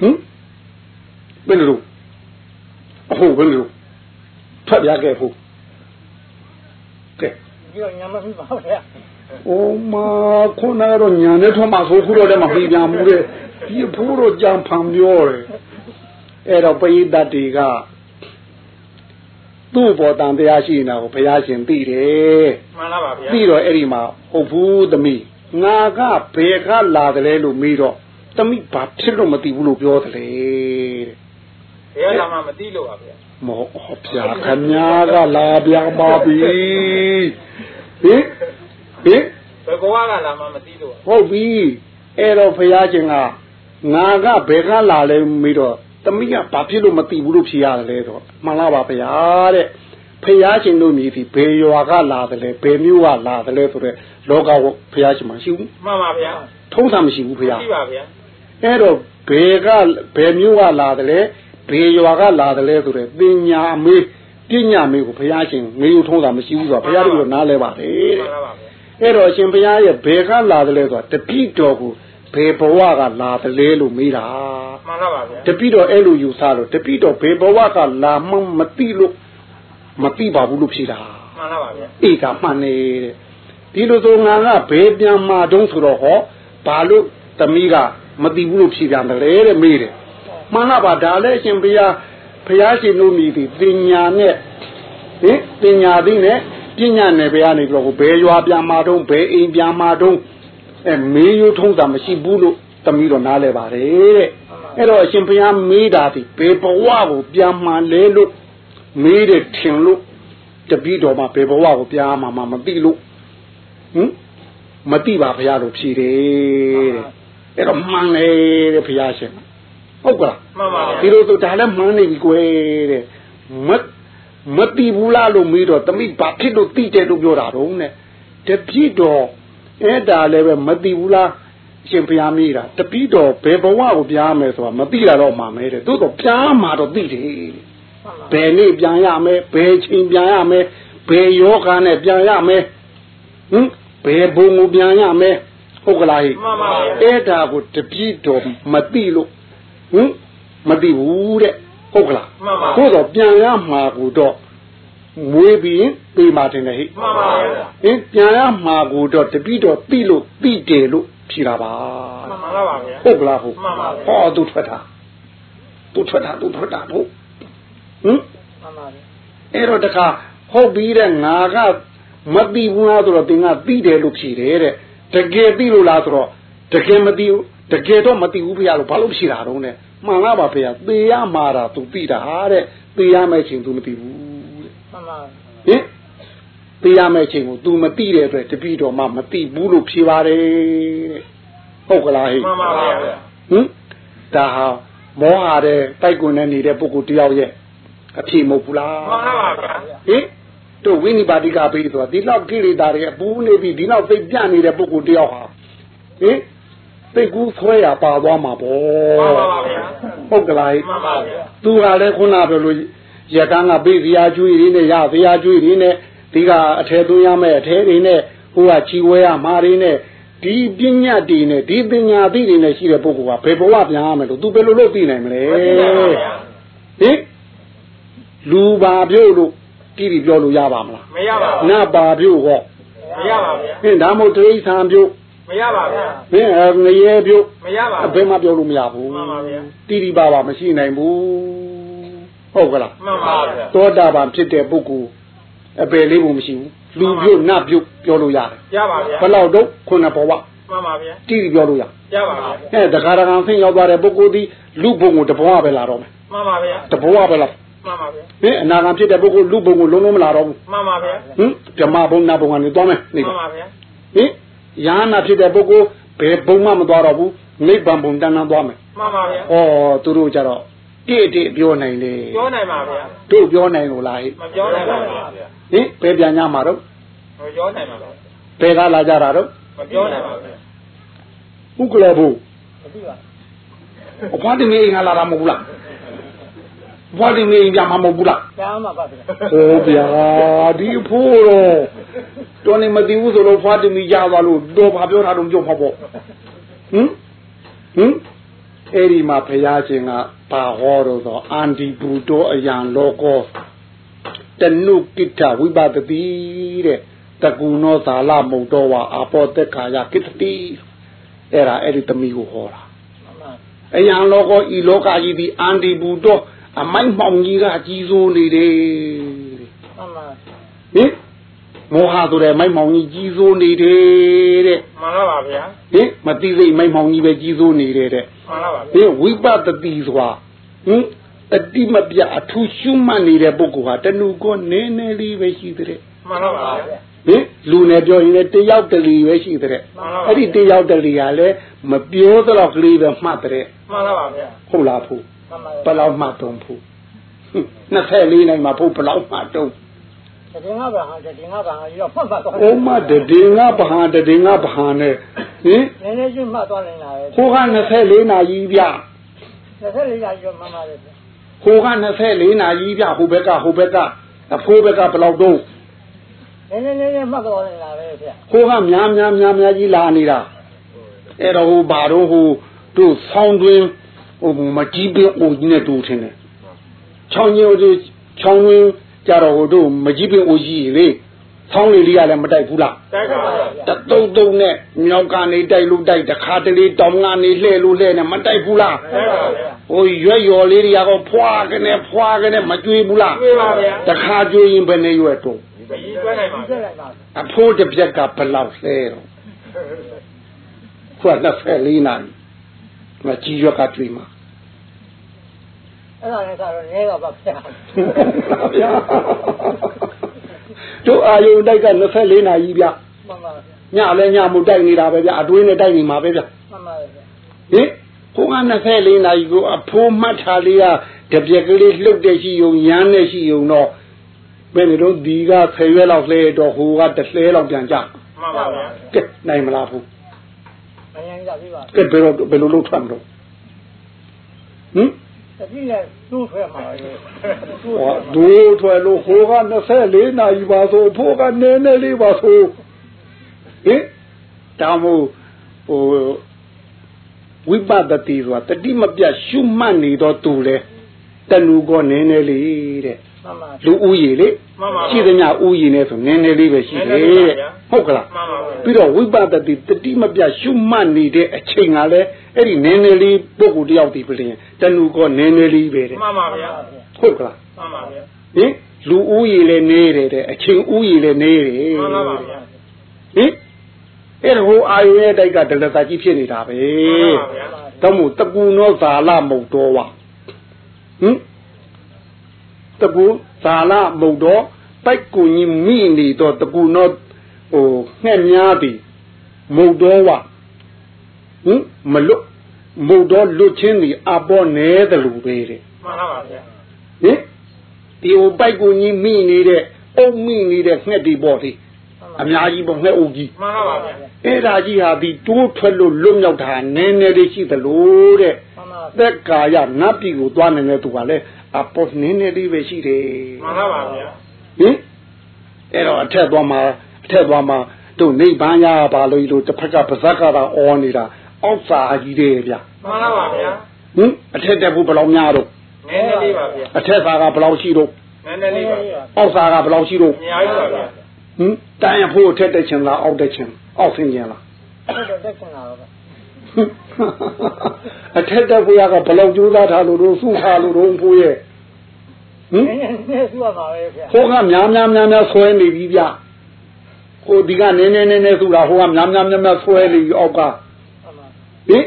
ဟင်ဘယ်လိုအဟုတ်ဘယ်လိုဖတ်ပြခဲ့ဖို့ကဲဒီတော့ညမဖြစ်ပါဘူးဗျာအိုးမခုနကတော့ညာနဲ့ထွန်းမှာဆိုခုတော့လည်းမပြီးပြန်ဘူးတဲ့ဒီဖိုးတော့ကြံဖန်ပြောတယ်အဲ့တော့ပရိသတ်တွေက သူ့ဘောတန်တရားရှိနေတာကိုဘုရားရှင်သိတယ်မှန်ပါပါဗျာပြီးတော့အဲ့ဒီမှာဟုတ်ဘူးသမီးငါကဘယ်ကလာတယ်လဲလို့မေးတော့သမီးဘာဖြစ်လို့မသိဘူးလို့ပြောတယ်လေတဲ့ဘယ်လာမှမသိလို့ပါဗျာမောဟောဗျာခမညာကလာပြန်ပါပြီဟင်ဟင်ဘယ်ကောကလာမှမသိလို့ပါဟုတ်ပြီအဲ့တော့ဘုရားရှင်ကငါကဘယ်ကလာလဲမေးတော့ သမီးကဘာဖြစ်လို့မသိဘူးလို့ဖြေရတယ်လဲတော့မှန်လားပါဗျာတဲ့ဖះရှင်တို့မြည်ပြီးဘယ်ရွာကလာတယ်လဲဘယ်မြို့ကလာတယ်လဲဆိုတော့လောကကိုဖះရှင်မရှိဘူးမှန်ပါဗျာထုံးတာမရှိဘူးဖះရှိပါဗျာအဲ့တော့ဘယ်ကဘယ်မြို့ကလာတယ်လဲဘယ်ရွာကလာတယ်လဲဆိုတော့ပညာမေးပညာမေးကိုဘုရားရှင်ငေးယူထုံးတာမရှိဘူးဆိုတော့ဘုရားတို့ကနားလဲပါလေမှတဲ့န်ပါပါဗျာအဲ့တော့အရှင်ဘုရားရဲ့ဘယ်ကလာတယ်လဲဆိုတာတပိတော်ကို ဘယ်ဘဝကလာတယ်လဲလို့မေးတာ မှန်ပါပါဗျာ တပိတော်အဲ့လိုယူဆလို့တပိတော်ဘယ်ဘဝကလာမှမသိလို့မသိပါဘူးလို့ဖြေတာ မှန်ပါပါဗျာ အေးကမှန်နေတဲ့ဒီလိုဆိုငါကဘယ်ပြန်มาတုံးဆိုတော့ဟောဘာလို့သမီးကမသိဘူးလို့ဖြေပြန်တယ်လေတဲ့မေးတယ်မှန်လားပါဒါလည်းအရှင်ဘုရားဘုရားရှင်တို့မြည်သည်ပညာနဲ့ဟင်ပညာသည်နဲ့ပညာနယ်ဘယ်ကနေပြီးတော့ဘယ်ရွာပြန်มาတုံးဘယ်အိမ်ပြန်มาတုံး အဲမေးရိုးထုံးတာမရှိဘူးလို့တမီးတော်နားလဲပါတယ်တဲ့အဲ့တော့အရှင်ဘုရားမေးတာဒီဘေဘဝကိုပြန်မှန်လဲလို့မေးတယ်ထင်လို့တပည့်တော်မှာဘေဘဝကိုပြန်မှမှမသိလို့ဟင်မသိပါဘုရားတို့ဖြေတယ်တဲ့အဲ့တော့မှန်လေတဲ့ဘုရားရှင်ဟုတ်ကလားမှန်ပါဗျာဒီလိုဆိုဒါလည်းမှန်နေပြီကွယ်တဲ့မမတိဘူးလားလို့မေးတော့တမိဘာဖြစ်လို့တိတယ်လို့ပြောတာတော့ ਨੇ တပြည့်တော့ အဲ့ဒါလည်းပဲမတိဘူးလားရှင်ဘုရားမေးတာတပိတော်ဘယ်ဘဝကိုပြားမယ်ဆိုတာမတိတာတော့မှမဲတဲ့သို့တော့ပြားမှာတော့တိတယ်တဲ့ဘယ်နေ့ပြန်ရမယ်ဘယ်ချိန်ပြန်ရမယ်ဘယ်ယောဂနဲ့ပြန်ရမယ်ဟင်ဘယ်ဘုံကိုပြန်ရမယ်ဟုတ်ကလားဟိမှန်ပါဗျာအဲ့ဒါကိုတပိတော်မတိလို့ဟင်မသိဘူးတဲ့ဟုတ်ကလားမှန်ပါကိုတော့ပြန်ရမှာကိုတော့ မွေးပြီးပြေးมาတင်တယ်ဟိ မှန်ပါဗျာ ဟင်ပြန်ရမှာကိုတော့တပိတော့သိလို့သိတယ်လို့ဖြေတာပါ မှန်ပါပါဗျာ ဟုတ်ကလားဟုတ် မှန်ပါဗျာ ဟောသူထွက်တာသူထွက်တာသူထွက်တာဟုတ်ဟင် မှန်ပါဗျာ အဲ့တော့တခါဟုတ်ပြီးတဲ့ငါကမသိဘူးလားဆိုတော့သင်ကသိတယ်လို့ဖြေတယ်တဲ့တကယ်သိလို့လားဆိုတော့တကယ်မသိဘူးတကယ်တော့မသိဘူးဖေရလို့ဘာလို့ဖြေတာတော့နဲ့မှန်လားပါဖေရသေရမှာတာ तू သိတာတဲ့သေရမယ့်ချိန် तू မသိဘူးတဲ့ မှန်ပါ ဟင်သေရမယ့်ချိန်ကို तू မသိတဲ့အတွက်တပည့်တော်မှမသိဘူးလို့ဖြေပါတယ်တဲ့ဟုတ်ကလားဟိမှန်ပါဗျာဟင်ဒါဟာမောဟာတဲ့တိုက်ကွန်နဲ့နေတဲ့ပုဂ္ဂိုလ်တယောက်ရဲ့အဖြေမဟုတ်ဘူးလားမှန်ပါပါဗျာဟင်တို့ဝိနိပါတိကပေးဆိုတာဒီလောက်ကိလေသာတွေအပူနေပြီဒီလောက်သိပ်ပြနေတဲ့ပုဂ္ဂိုလ်တယောက်ဟာဟင်သိကူးဆွဲရပါသွားမှာပေါ့မှန်ပါပါဗျာဟုတ်ကလားမှန်ပါဗျာသူကလည်းခုနပြောလို့ ရကန်းကပေးစရာကျွေးတွေနဲ့ရစရာကျွေးတွေနဲ့ဒီကအထဲသွင်းရမယ့်အထဲတွေနဲ့ဟိုကချီဝဲရမှာတွေနဲ့ဒီပညာတွေနဲ့ဒီပညာသိတွေနဲ့ရှိတဲ့ပုဂ္ဂိုလ်ကဘယ်ဘဝပြန်ရမယ်လို့သူဘယ်လိုလုပ်သိနိုင်မလဲမသိပါဘူးဗျာဟင်လူပါပြုတ်လို့တိတိပြောလို့ရပါမလားမရပါဘူးနတ်ပါပြုတ်ဟောမရပါဗျာဟင်ဒါမို့တိရိစ္ဆာန်ပြုတ်မရပါဗျာဟင်အဲငရဲပြုတ်မရပါအဘူးဘယ်မှပြောလို့မရဘူးမှန်ပါဗျာတိတိပါပါမရှိနိုင်ဘူး ဟုတ်ကလားမှန်ပါဗျာသောတာပန်ဖြစ်တဲ့ပုဂ္ဂိုလ်အပယ်လေးပုံမရှိဘူးလူပြုတ်နတ်ပြုတ်ပြောလို့ရတယ်ရပါဗျာဘယ်လောက်တော့ခုနဘဝမှန်ပါဗျာတိတိပြောလို့ရရပါဗျာအဲတခါတခါဆင်းရောက်သွားတဲ့ပုဂ္ဂိုလ်ဒီလူဘုံကိုတဘဝပဲလာတော့မယ်မှန်ပါဗျာတဘဝပဲလားမှန်ပါဗျာဟင်အနာဂံဖြစ်တဲ့ပုဂ္ဂိုလ်လူဘုံကိုလုံးလုံးမလာတော့ဘူးမှန်ပါဗျာဟင်ဓမ္မဘုံနာဘုံကနေသွားမယ်နေမှပါန်ပါဗျာဟင်ယာနာဖြစ်တဲ့ပုဂ္ဂိုလ်ဘယ်ဘုံမှမသွားတော့ဘူးနိဗ္ဗာန်ဘုံတန်းတန်းသွားမယ်မှန်ပါဗျာဩသူတို့ကြတော့ တိတိပြောနိုင်လေပြောနိုင်ပါဗျာတို့ပြောနိုင်လို့လားဟိမပြောနိုင်ပါဗျာဟင်ဘယ်ပြန်ကြမှာတော့မပြောနိုင်ပါဘူးဘယ်ကလာကြတာတော့မပြောနိုင်ပါဘူးဥက္ကလဘုမသိပါအဖွားတင်နေအိမ်ကလာတာမဟုတ်ဘူးလားဘွားတင်နေအိမ်ကြမှာမဟုတ်ဘူးလားကြားမှာပါဗျာဟောဗျာဒီအဖိုးတော့တော်နေမသိဘူးဆိုတော့ဖွားတင်ပြီးကြသွားလို့တော့ဘာပြောတာတော့ကြောက်ဖောက်ပေါ့ဟင်ဟင် အဲ့ဒီမှာဘုရားရှင်ကပါဟောတော့ဆိုအန္တိဘူတောအယံလောကောတနုကိတ္တဝိပဒတိတဲ့တကူနောသာလမုတ်တော်ဝါအာပောတက်ခာယကိတ္တိအဲ့ဒါအဲ့ဒီသမီးကိုဟောတာမှန်ပါအယံလောကောဤလောကကြီးသည်အန္တိဘူတောအမိုက်မှောင်ကြီးကကြီးစိုးနေတယ်မှန်ပါဟင် မောဟဆိုတဲ့မိုက်မှောင်ကြီးကြီးစိုးနေတယ်တဲ့မှန်ပါပါဗျာဟင်မတိစိတ်မိုက်မှောင်ကြီးပဲကြီးစိုးနေတယ်တဲ့မှန်ပါပါဟင်ဝိပဿတိဆိုတာဟင်တတိမပြအထူးရှုမှတ်နေတဲ့ပုဂ္ဂိုလ်ဟာတဏှုကောနည်းနည်းလေးပဲရှိတဲ့မှန်ပါပါဗျာဟင်လူနဲ့ပြောရင်လည်းတယောက်တလီပဲရှိတဲ့မှန်ပါပါအဲ့ဒီတယောက်တလီကလည်းမပြောတော့ကလေးပဲမှတ်တဲ့မှန်ပါပါဗျာဟုတ်လားဖို့မှန်ပါဘယ်လောက်မှတုံးဖို့24နိုင်မှာဖို့ဘယ်လောက်မှတုံးတ ည်ငါပါဟာတည်ငါပါဟာရောမှတ်ပါတော့အိုးမတည်ငါဗဟာတည်ငါဗဟာနဲ့ဟင်နည်းနည်းချင်းမှတ်သွားနေတာပဲဟိုက24နာရီပြတစ်ဆက်လေးရာရောမှန်ပါလေဟိုက24နာရီပြဟိုဘက်ကဟိုဘက်ကအဖိုးဘက်ကဘယ်လောက်တုံးနည်းနည်းနည်းနည်းမှတ်သွားနေတာပဲဗျာဟိုကများများများများကြီးလာနေတာအဲ့တော့ဟိုဘာတော့ဟိုတို့ဆောင်းတွင်ဟိုမကြီးပင်အိုကြီးနဲ့တူထင်းတယ်ချောင်းကြီးဟိုချောင်းတွင် ကြတော့ဟိုတို့မကြီးပင်အိုကြီးလေဆောင်းလေးလေးကလည်းမတိုက်ဘူးလားတိုက်ပါပါဗျာတတုံတုံနဲ့မြောက်ကနေတိုက်လို့တိုက်တခါတလေတောင်ကနေလှဲ့လို့လှဲ့နဲ့မတိုက်ဘူးလားတိုက်ပါဗျာဟိုရွက်ရော်လေးတွေကတော့ဖွာကနေဖွာကနေမကြွေးဘူးလားတွေ့ပါဗျာတခါကြွေးရင်ဘယ်နဲ့ရွက်တော့မကြီးကျွဲနိုင်ပါဒီဗျာဆက်လိုက်ပါအဖိုးတစ်ပြက်ကဘယ်လောက်လှဲတော့ခွတ်24နာရီမကြီးရွက်ကကြွေးမှာ အဲ့ဒါလည်းဆိုတော့နည်းတော့ပါဗျာဗျာတို့အာယုန်တိုက်က24နာရီဗျမှန်ပါဗျာညလည်းညမှုတိုက်နေတာပဲဗျအတွင်းနဲ့တိုက်နေမှာပဲဗျမှန်ပါဗျာဟင်ဘုန်းက24နာရီကိုအဖိုးမှတ်ထားလေးကတပြက်ကလေးလှုပ်တဲ့ရှိုံရမ်းတဲ့ရှိုံတော့ဘယ်လိုတော့ဒီက10ရွက်လောက်လဲတော့ဟိုကတစ်လဲလောက်ပြန်ကြမှန်ပါဗျာကဲနိုင်မလားဘူးမញ្ញန်ကြပြီပါကဲဘယ်တော့ဘယ်လိုလုပ်ထွက်မလို့ဟင် တတိနဲ့သူ့ဆွဲမှာလေဟောဒိုးထွက်လို့ဟိုက24နာရီပါဆိုအဖိုးကနည်းနည်းလေးပါဆိုဟင်တောင်မို့ဟိုဝိပဿတိဆိုတာတတိမပြတ်ရှုမှတ်နေတော့သူလေ တဏှုကောနည်းနည်းလေးတဲ့မှန်ပါလူဦးရေလေမှန်ပါရှိသမျှဦးရေနဲ့ဆိုနည်းနည်းလေးပဲရှိတယ်တဲ့ဟုတ်ကလားမှန်ပါဗျာပြီးတော့ဝိပဿတိတတိမပြတ်ရှုမှတ်နေတဲ့အချိန်ကလည်းအဲ့ဒီနည်းနည်းလေးပုဂ္ဂိုလ်တယောက်ဒီပြင်တဏှုကောနည်းနည်းလေးပဲတဲ့မှန်ပါဗျာဟုတ်ကလားမှန်ပါဗျာဟင်လူဦးရေလည်းနေတယ်တဲ့အချိန်ဦးရေလည်းနေတယ်မှန်ပါပါဗျာဟင်အဲ့ဒါဟိုအာယုရဲ့တိုက်ကဒလတာကြီးဖြစ်နေတာပဲမှန်ပါဗျာတော့မို့တကူနောဇာလမုတ်တော်ဝ ဟင်တကူဇာလမုတ်တော်တိုက်ကူကြီးမိနေတော့တကူနောဟိုငှက်များပြီမုတ်တော်ဝဟင်မလွတ်မုတ်တော်လွတ်ချင်းဒီအပေါ်နဲတယ်လို့ပဲတဲ့မှန်ပါဗျာဟင်ဒီဟိုပိုက်ကူကြီးမိနေတဲ့အုံမိနေတဲ့ငှက်တွေပေါ့ဒီအများကြီးပေါ့ငှက်အုပ်ကြီးမှန်ပါပါဗျာအဲ့ဒါကြီးဟာဒီတိုးထွက်လို့လွတ်မြောက်တာနည်းနည်းလေးရှိသလိုတဲ့မှန်ပါ သက်ကာယနတ်ပြည်ကိုသွားနေတဲ့သူကလည်းအပေါ်နည်းနည်းလေးပဲရှိတယ်မှန်ပါပါဗျာဟင်အဲ့တော့အထက်သွားမှာအထက်သွားမှာတို့နိဗ္ဗာန်ရပါလို့လို့တစ်ဖက်ကပါဇက်ကတာအော်နေတာအောက်စာကြီးတယ်ဗျမှန်ပါပါဗျာဟင်အထက်တက်ဖို့ဘယ်လောက်များတော့နည်းနည်းလေးပါဗျာအထက်စာကဘယ်လောက်ရှိတော့နည်းနည်းလေးပါဗျာအောက်စာကဘယ်လောက်ရှိတော့အများကြီးပါဗျာဟင်တန်ရဖို့အထက်တက်ချင်လားအောက်တက်ချင်အောက်ဆင်းချင်လားအဲ့တော့တက်ချင်တာတော့ အထက်တက်ဖို့ရကဘယ်လောက်ကြိုးစားထားလို့တို့စုထားလို့တို့ဖို့ရဲ့ဟင်နည်းနည်းနည်းစုရမှာပဲဗျာဟိုကများများများများဆွဲနေပြီဗျဟိုဒီကနည်းနည်းနည်းနည်းဆိုတာဟိုကများများများများဆွဲနေပြီအောက်ကမှန်ပါဟင်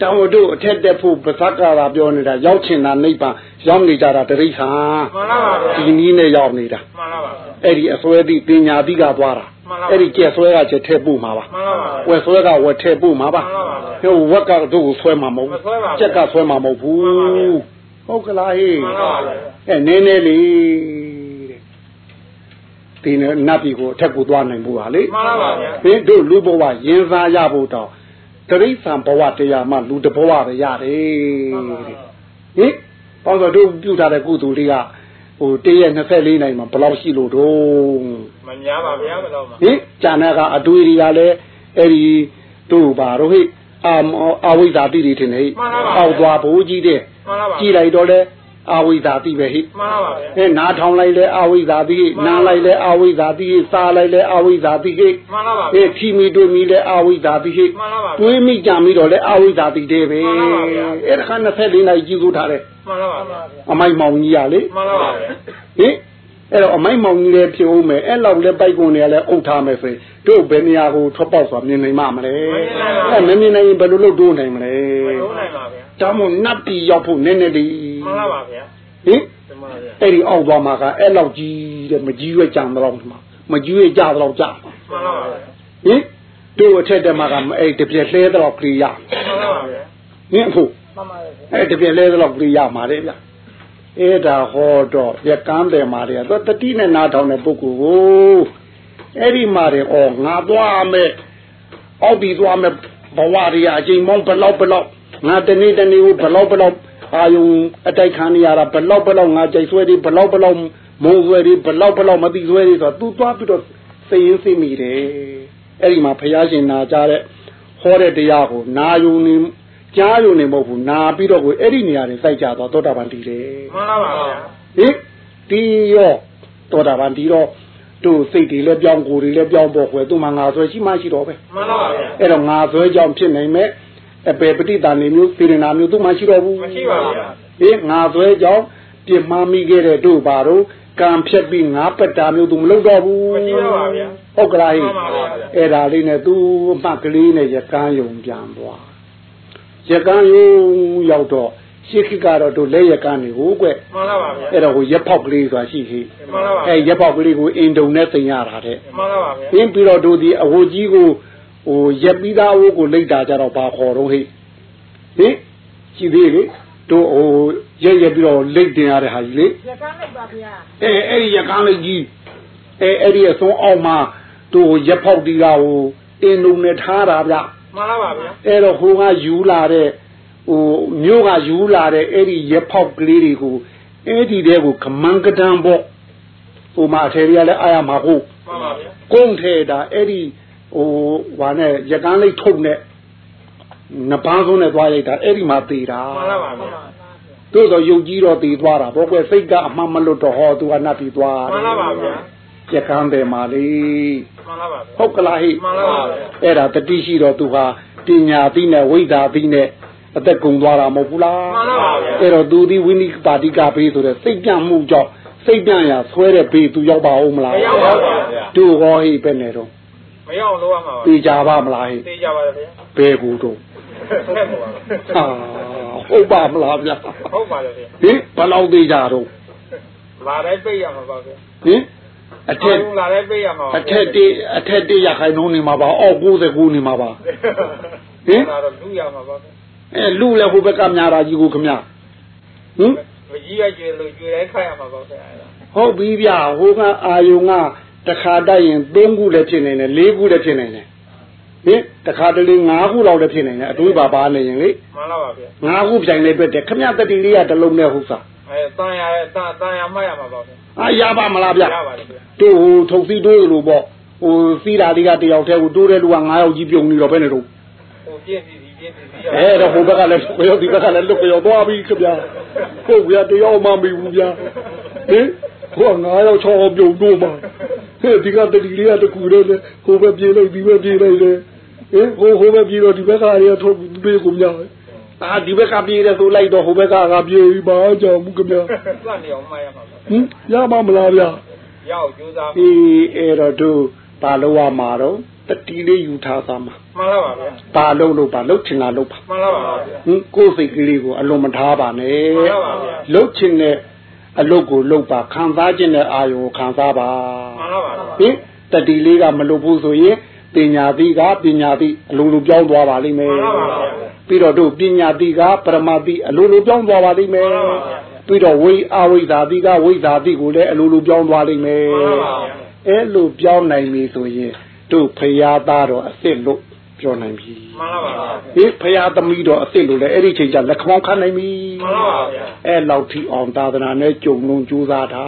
တောင်တို့အထက်တက်ဖို့ပသက္ကရာပြောနေတာရောက်ချင်တာနိဗ္ဗာန်ရောက်နေကြတာတရိစ္ဆာန်မှန်ပါပါဗျာဒီနည်းနဲ့ရောက်နေတာမှန်ပါပါဗျာအဲ့ဒီအစွဲသည့်ပညာသီးကသွားတာမှန်ပါပါ အဲ့ဒီကျက်ဆွဲကကျက်ထည့်ပို့မှာပါမှန်ပါပါဝက်ဆွဲကဝက်ထည့်ပို့မှာပါမှန်ပါပါဗျာဟိုဝက်ကတို့ကိုဆွဲမှာမဟုတ်မဆွဲပါဘူးကျက်ကဆွဲမှာမဟုတ်ဘူးမှန်ပါဗျာဟုတ်ကလားဟေးမှန်ပါပါဗျာအဲနည်းနည်းလေးတဲ့ဒီနဲ့နတ်ပြည်ကိုအထက်ကိုသွားနိုင်ဖို့ပါလေမှန်ပါပါဗျာဘင်းတို့လူဘဝရင်စားရဖို့တောင်တရိษံဘဝတရားမှလူတဘဝပဲရတယ်တဲ့ဟင်ပေါင်းတော့တို့ပြုထားတဲ့ကုသိုလ်လေးက ဟိုတည့်ရက်24နိုင်မှာဘယ်လောက်ရှိလို့တော့မများပါဗျာဘယ်တော့မှဟင်ဂျာနာကအတွေ့တွေကလည်းအဲ့ဒီတို့ပါတော့ဟိအာအဝိဇ္ဇာတိတွေထင်နေဟိအောက်သွားဘိုးကြီးတဲ့မှန်ပါပါကြည်လိုက်တော့လဲအဝိဇ္ဇာတိပဲဟိမှန်ပါပါဗျာအဲနားထောင်လိုက်လဲအဝိဇ္ဇာတိဟိနားလိုက်လဲအဝိဇ္ဇာတိဟိစားလိုက်လဲအဝိဇ္ဇာတိဟိမှန်ပါပါအဲခီမီတွေးမီလဲအဝိဇ္ဇာတိဟိမှန်ပါပါတွေးမိကြမိတော့လဲအဝိဇ္ဇာတိတဲ့ပဲမှန်ပါပါဗျာအဲ့ဒါက24နိုင်ကြီးစိုးထားတယ် မှန်ပါပါဗျာအမိုက်မောင်ကြီးရလေမှန်ပါပါဗျာဟင်အဲ့တော့အမိုက်မောင်ကြီးလည်းဖြစ်ဦးမယ်အဲ့လောက်လည်းပိုက်ကုန်တွေကလည်းအုပ်ထားမယ်ဆိုရင်တို့ဘယ်နေရာကိုထွက်ပေါက်ဆိုတာမြင်နိုင်မှာမလဲအဲ့မမြင်နိုင်ရင်ဘယ်လိုလုပ်တို့နိုင်မလဲမလုံးနိုင်ပါဗျာဒါမို့နတ်ပြည်ရောက်ဖို့နည်းနည်းလေးမှန်ပါပါဗျာဟင်ဒီမှာဗျာအဲ့ဒီအောက်သွားမှာကအဲ့လောက်ကြီးတဲ့မကြီးရွက်ကြံတော့မှာမကြီးရွက်ကြတော့ကြမှာမှန်ပါပါဗျာဟင်တို့အထက်တက်မှာကအဲ့တပြက်လဲတော့ပြေးရမှန်ပါပါဗျာဟင်အခု မှန်ပါပဲဗျာအဲ့တပြက်လဲတော့ပြေးရမှာလေဗျအဲ့ဒါဟောတော့ရကန်းတယ်မှာလေတော့တတိနဲ့နားထောင်တဲ့ပုဂ္ဂိုလ်ကိုအဲ့ဒီမှာတယ်ဩငါသွားမယ်အောက်ပြီးသွားမယ်ဘဝတွေအချိန်မောင်းဘလောက်ဘလောက်ငါတနေ့တနေ့ကိုဘလောက်ဘလောက်အာယုံအတိုက်ခံနေရတာဘလောက်ဘလောက်ငါကြိုက်ဆွဲတွေဘလောက်ဘလောက်မုံဆွဲတွေဘလောက်ဘလောက်မသိဆွဲတွေဆိုတော့ तू သွားပြီးတော့စိတ်ရင်းစိတ်မိတယ်အဲ့ဒီမှာဘုရားရှင်နာကြတဲ့ဟောတဲ့တရားကိုနာယုံနေ ကြားယုံနေမဟုတ်ဘူးနာပြီးတော့ကိုအဲ့ဒီနေရာတွေစိုက်ကြတော့သောတာပန်တည်တယ်မှန်ပါပါဗျာဟင်ဒီရောသောတာပန်ဒီတော့တို့စိတ်တွေလည်းပြောင်းကိုယ်တွေလည်းပြောင်းပေါ်ခွဲသူမှငါဆွဲရှိမှရှိတော့ပဲမှန်ပါပါဗျာအဲ့တော့ငါဆွဲကြောင့်ဖြစ်နိုင်မဲ့အပေပဋိသန္ဓေမျိုးစေရနာမျိုးသူမှရှိတော့ဘူးမရှိပါဗျာဟင်ငါဆွဲကြောင့်ပြစ်မှားမိခဲ့တဲ့တို့ပါတော့ကံဖြတ်ပြီးငါပတ္တာမျိုးသူမလုပ်တော့ဘူးမရှိတော့ပါဗျာဟုတ်ကလားဟိမှန်ပါပါဗျာအဲ့ဒါလေးနဲ့သူအမှတ်ကလေးနဲ့ရကန်းယုံပြန်သွား ရကန်းယုံရောက်တော့ရှစ်ခိကတော့တို့လက်ရကန်းနေဟိုကွမှန်ပါပါဗျာအဲ့တော့ဟိုရက်ဖောက်ကလေးဆိုတာရှိဟိမှန်ပါပါအဲ့ရက်ဖောက်ကလေးကိုအင်တုံနဲ့တင်ရတာတဲ့မှန်ပါပါဗျာပြင်းပြီးတော့တို့ဒီအဝကြီးကိုဟိုရက်ပြီးသားအဝကိုလိတ်တာကြတော့ဘာခေါ်တော့ဟိဟိရှိသေးလေတို့ဟိုရက်ရက်ပြီးတော့လိတ်တင်ရတဲ့ဟာကြီးလေရကန်းလိုက်ပါဗျာအဲအဲ့ဒီရကန်းလေးကြီးအဲအဲ့ဒီအစုံအောက်မှာတို့ရက်ဖောက်တီကဟိုအင်တုံနဲ့ထားတာဗျ မှန်ပါပါဗျာအဲ့တော့ဟိုကယူလာတဲ့ဟိုမြို့ကယူလာတဲ့အဲ့ဒီရက်ဖောက်ကလေးတွေကိုအဲ့ဒီတဲကိုခမန်းကတန်းပေါ့ဟိုမှာအထယ်တွေကလည်းအားရမှာဟုတ်မှန်ပါဗျာကုန်းထဲတာအဲ့ဒီဟိုဟာနဲ့ရကန်းလေးထုတ်နဲ့နပန်းဆုံးနဲ့သွားရိုက်တာအဲ့ဒီမှာသေးတာမှန်ပါပါဗျာတို့တော့ယုတ်ကြီးတော့သေးသွားတာဘောကွယ်စိတ်ကအမှန်မလွတ်တော့ဟောသူကနတ်ပြီးသွားမှန်ပါပါဗျာရကန်းတယ်မာလေး မှန်ပါပါဗျာဟုတ်ကလားဟိမှန်ပါပါဗျာအဲ့ဒါတတိရှိတော့သူဟာပညာသိနဲ့ဝိဇ္ဇာသိနဲ့အသက်ကုန်သွားတာမဟုတ်ဘူးလားမှန်ပါပါဗျာအဲ့တော့သူဒီဝိနိပါတိကဘေးဆိုတဲ့စိတ်ပြန့်မှုကြောင့်စိတ်ပြန့်ရာဆွဲတဲ့ဘေးသူရောက်ပါဦးမလားမရောက်ပါဘူးဗျာတို့ဟောဟိပဲနဲ့တော့မရောက်လို့ရမှာပါပြေကြပါမလားဟိသိကြပါလေဗျာဘယ်ကူတော့ဆက်ပါပါဟာဟုတ်ပါမလားဗျာဟုတ်ပါလေဗျာဟင်ဘယ်လောက်သေးကြတော့လာတိုင်းပိတ်ရမှာပါဗျာဟင် အထက်လာတိုင်းပိတ်ရမှာပါအထက်တေးအထက်တေးရခိုင်နှုံးနေမှာပါအောက်99နေမှာပါဟင်လာတော့လူရမှာပါဗျာအဲလူလည်းဟိုဘက်ကများတာကြီးကိုခမဟင်မမကြီးရကျွေလို့ကျွေတိုင်းခိုက်ရမှာပါဗျာအဲ့ဒါဟုတ်ပြီဗျဟိုကအာယုံကတစ်ခါတိုက်ရင်၃ခုလည်းဖြစ်နေတယ်၄ခုလည်းဖြစ်နေတယ်ဟင်တစ်ခါတလေ၅ခုလောက်လည်းဖြစ်နေတယ်အတွေးပါပါနေရင်လေမှန်လားပါဗျာ၅ခုပြိုင်လေးပြတယ်ခမရတတိလေးကတစ်လုံးနဲ့ဟုတ်စား အဲတန်ရတန်တန်ရမှတ်ရမှာပါဗျာအာရပါမလားဗျရပါတယ်ဗျာတို့ဟိုထုတ်စီတိုးလို့ပေါ့ဟိုစီးတာလေးကတယောက်တည်းကိုတိုးတဲ့လူက9ယောက်ကြီးပြုံနေတော့ဘယ်နဲ့တော့ဟိုပြည့်စီစီပြည့်စီစီအဲတော့ဟိုဘက်ကလည်းလွတ်ရောဒီဘက်ကလည်းလွတ်ရောသွားပြီခင်ဗျာဟုတ်ဗျာတယောက်မှမပြီးဘူးဗျာဟင်ဟို9ယောက်6ယောက်ပြုံတော့မှာဟဲ့ဒီကတတိလေးကတကူတော့လေဟိုဘက်ပြေးလိုက်ဒီဘက်ပြေးလိုက်လေဟင်ဟိုဟိုဘက်ပြေးတော့ဒီဘက်ကလေးထုတ်ပြေးကုန်ကြ အာဒီဘက်ကပြေးတယ်ဆိုလိုက်တော့ဟိုဘက်ကကပြေးပြီးပါကြောင်ဘူးခင်ဗျာစနေအောင်မှတ်ရမှာပါဟင်ရပါမလားဗျာရောက်ကြိုးစားအေးအဲ့တော့တို့ဘာလို့ရမှာတော့တတိလေးယူထားသားမှာမှန်လားပါဗျာဘာလို့လို့ဘာလို့ချင်တာလို့ပါမှန်လားပါဗျာဟင်ကိုယ်စိတ်ကလေးကိုအလွန်မထားပါနဲ့မှန်ပါဗျာလှုပ်ချင်တဲ့အလုပ်ကိုလုပ်ပါခံစားခြင်းတဲ့အာယုံကိုခံစားပါမှန်လားပါဟင်တတိလေးကမလုပ်ဘူးဆိုရင်ပညာတိကပညာတိအလိုလိုပြောင်းသွားပါလိမ့်မယ်မှန်ပါဗျာ ပြီးတော့တို့ပညာတိကပရမတိအလိုလိုပြောင်းသွားပါလိမ့်မယ်မှန်ပါဗျာပြီးတော့ဝိအဝိဇ္ဇာတိကဝိဇ္ဇာတိကိုလည်းအလိုလိုပြောင်းသွားလိမ့်မယ်မှန်ပါဗျာအဲ့လိုပြောင်းနိုင်ပြီဆိုရင်တို့ဖရာသားတော့အစ်စ်လို့ပြောနိုင်ပြီမှန်လားပါဗျာဟေးဖရာသမီးတော့အစ်စ်လို့လည်းအဲ့ဒီချိန်ကျလက်ခေါင်းခံနိုင်ပြီမှန်လားပါဗျာအဲ့လောက်ထိအောင်သာသနာနဲ့ကြုံလုံးကြိုးစားတာ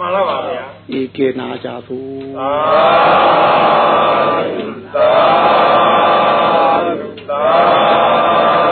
မှန်လားပါဗျာဧကေနာကြသို့သာသာ Amen.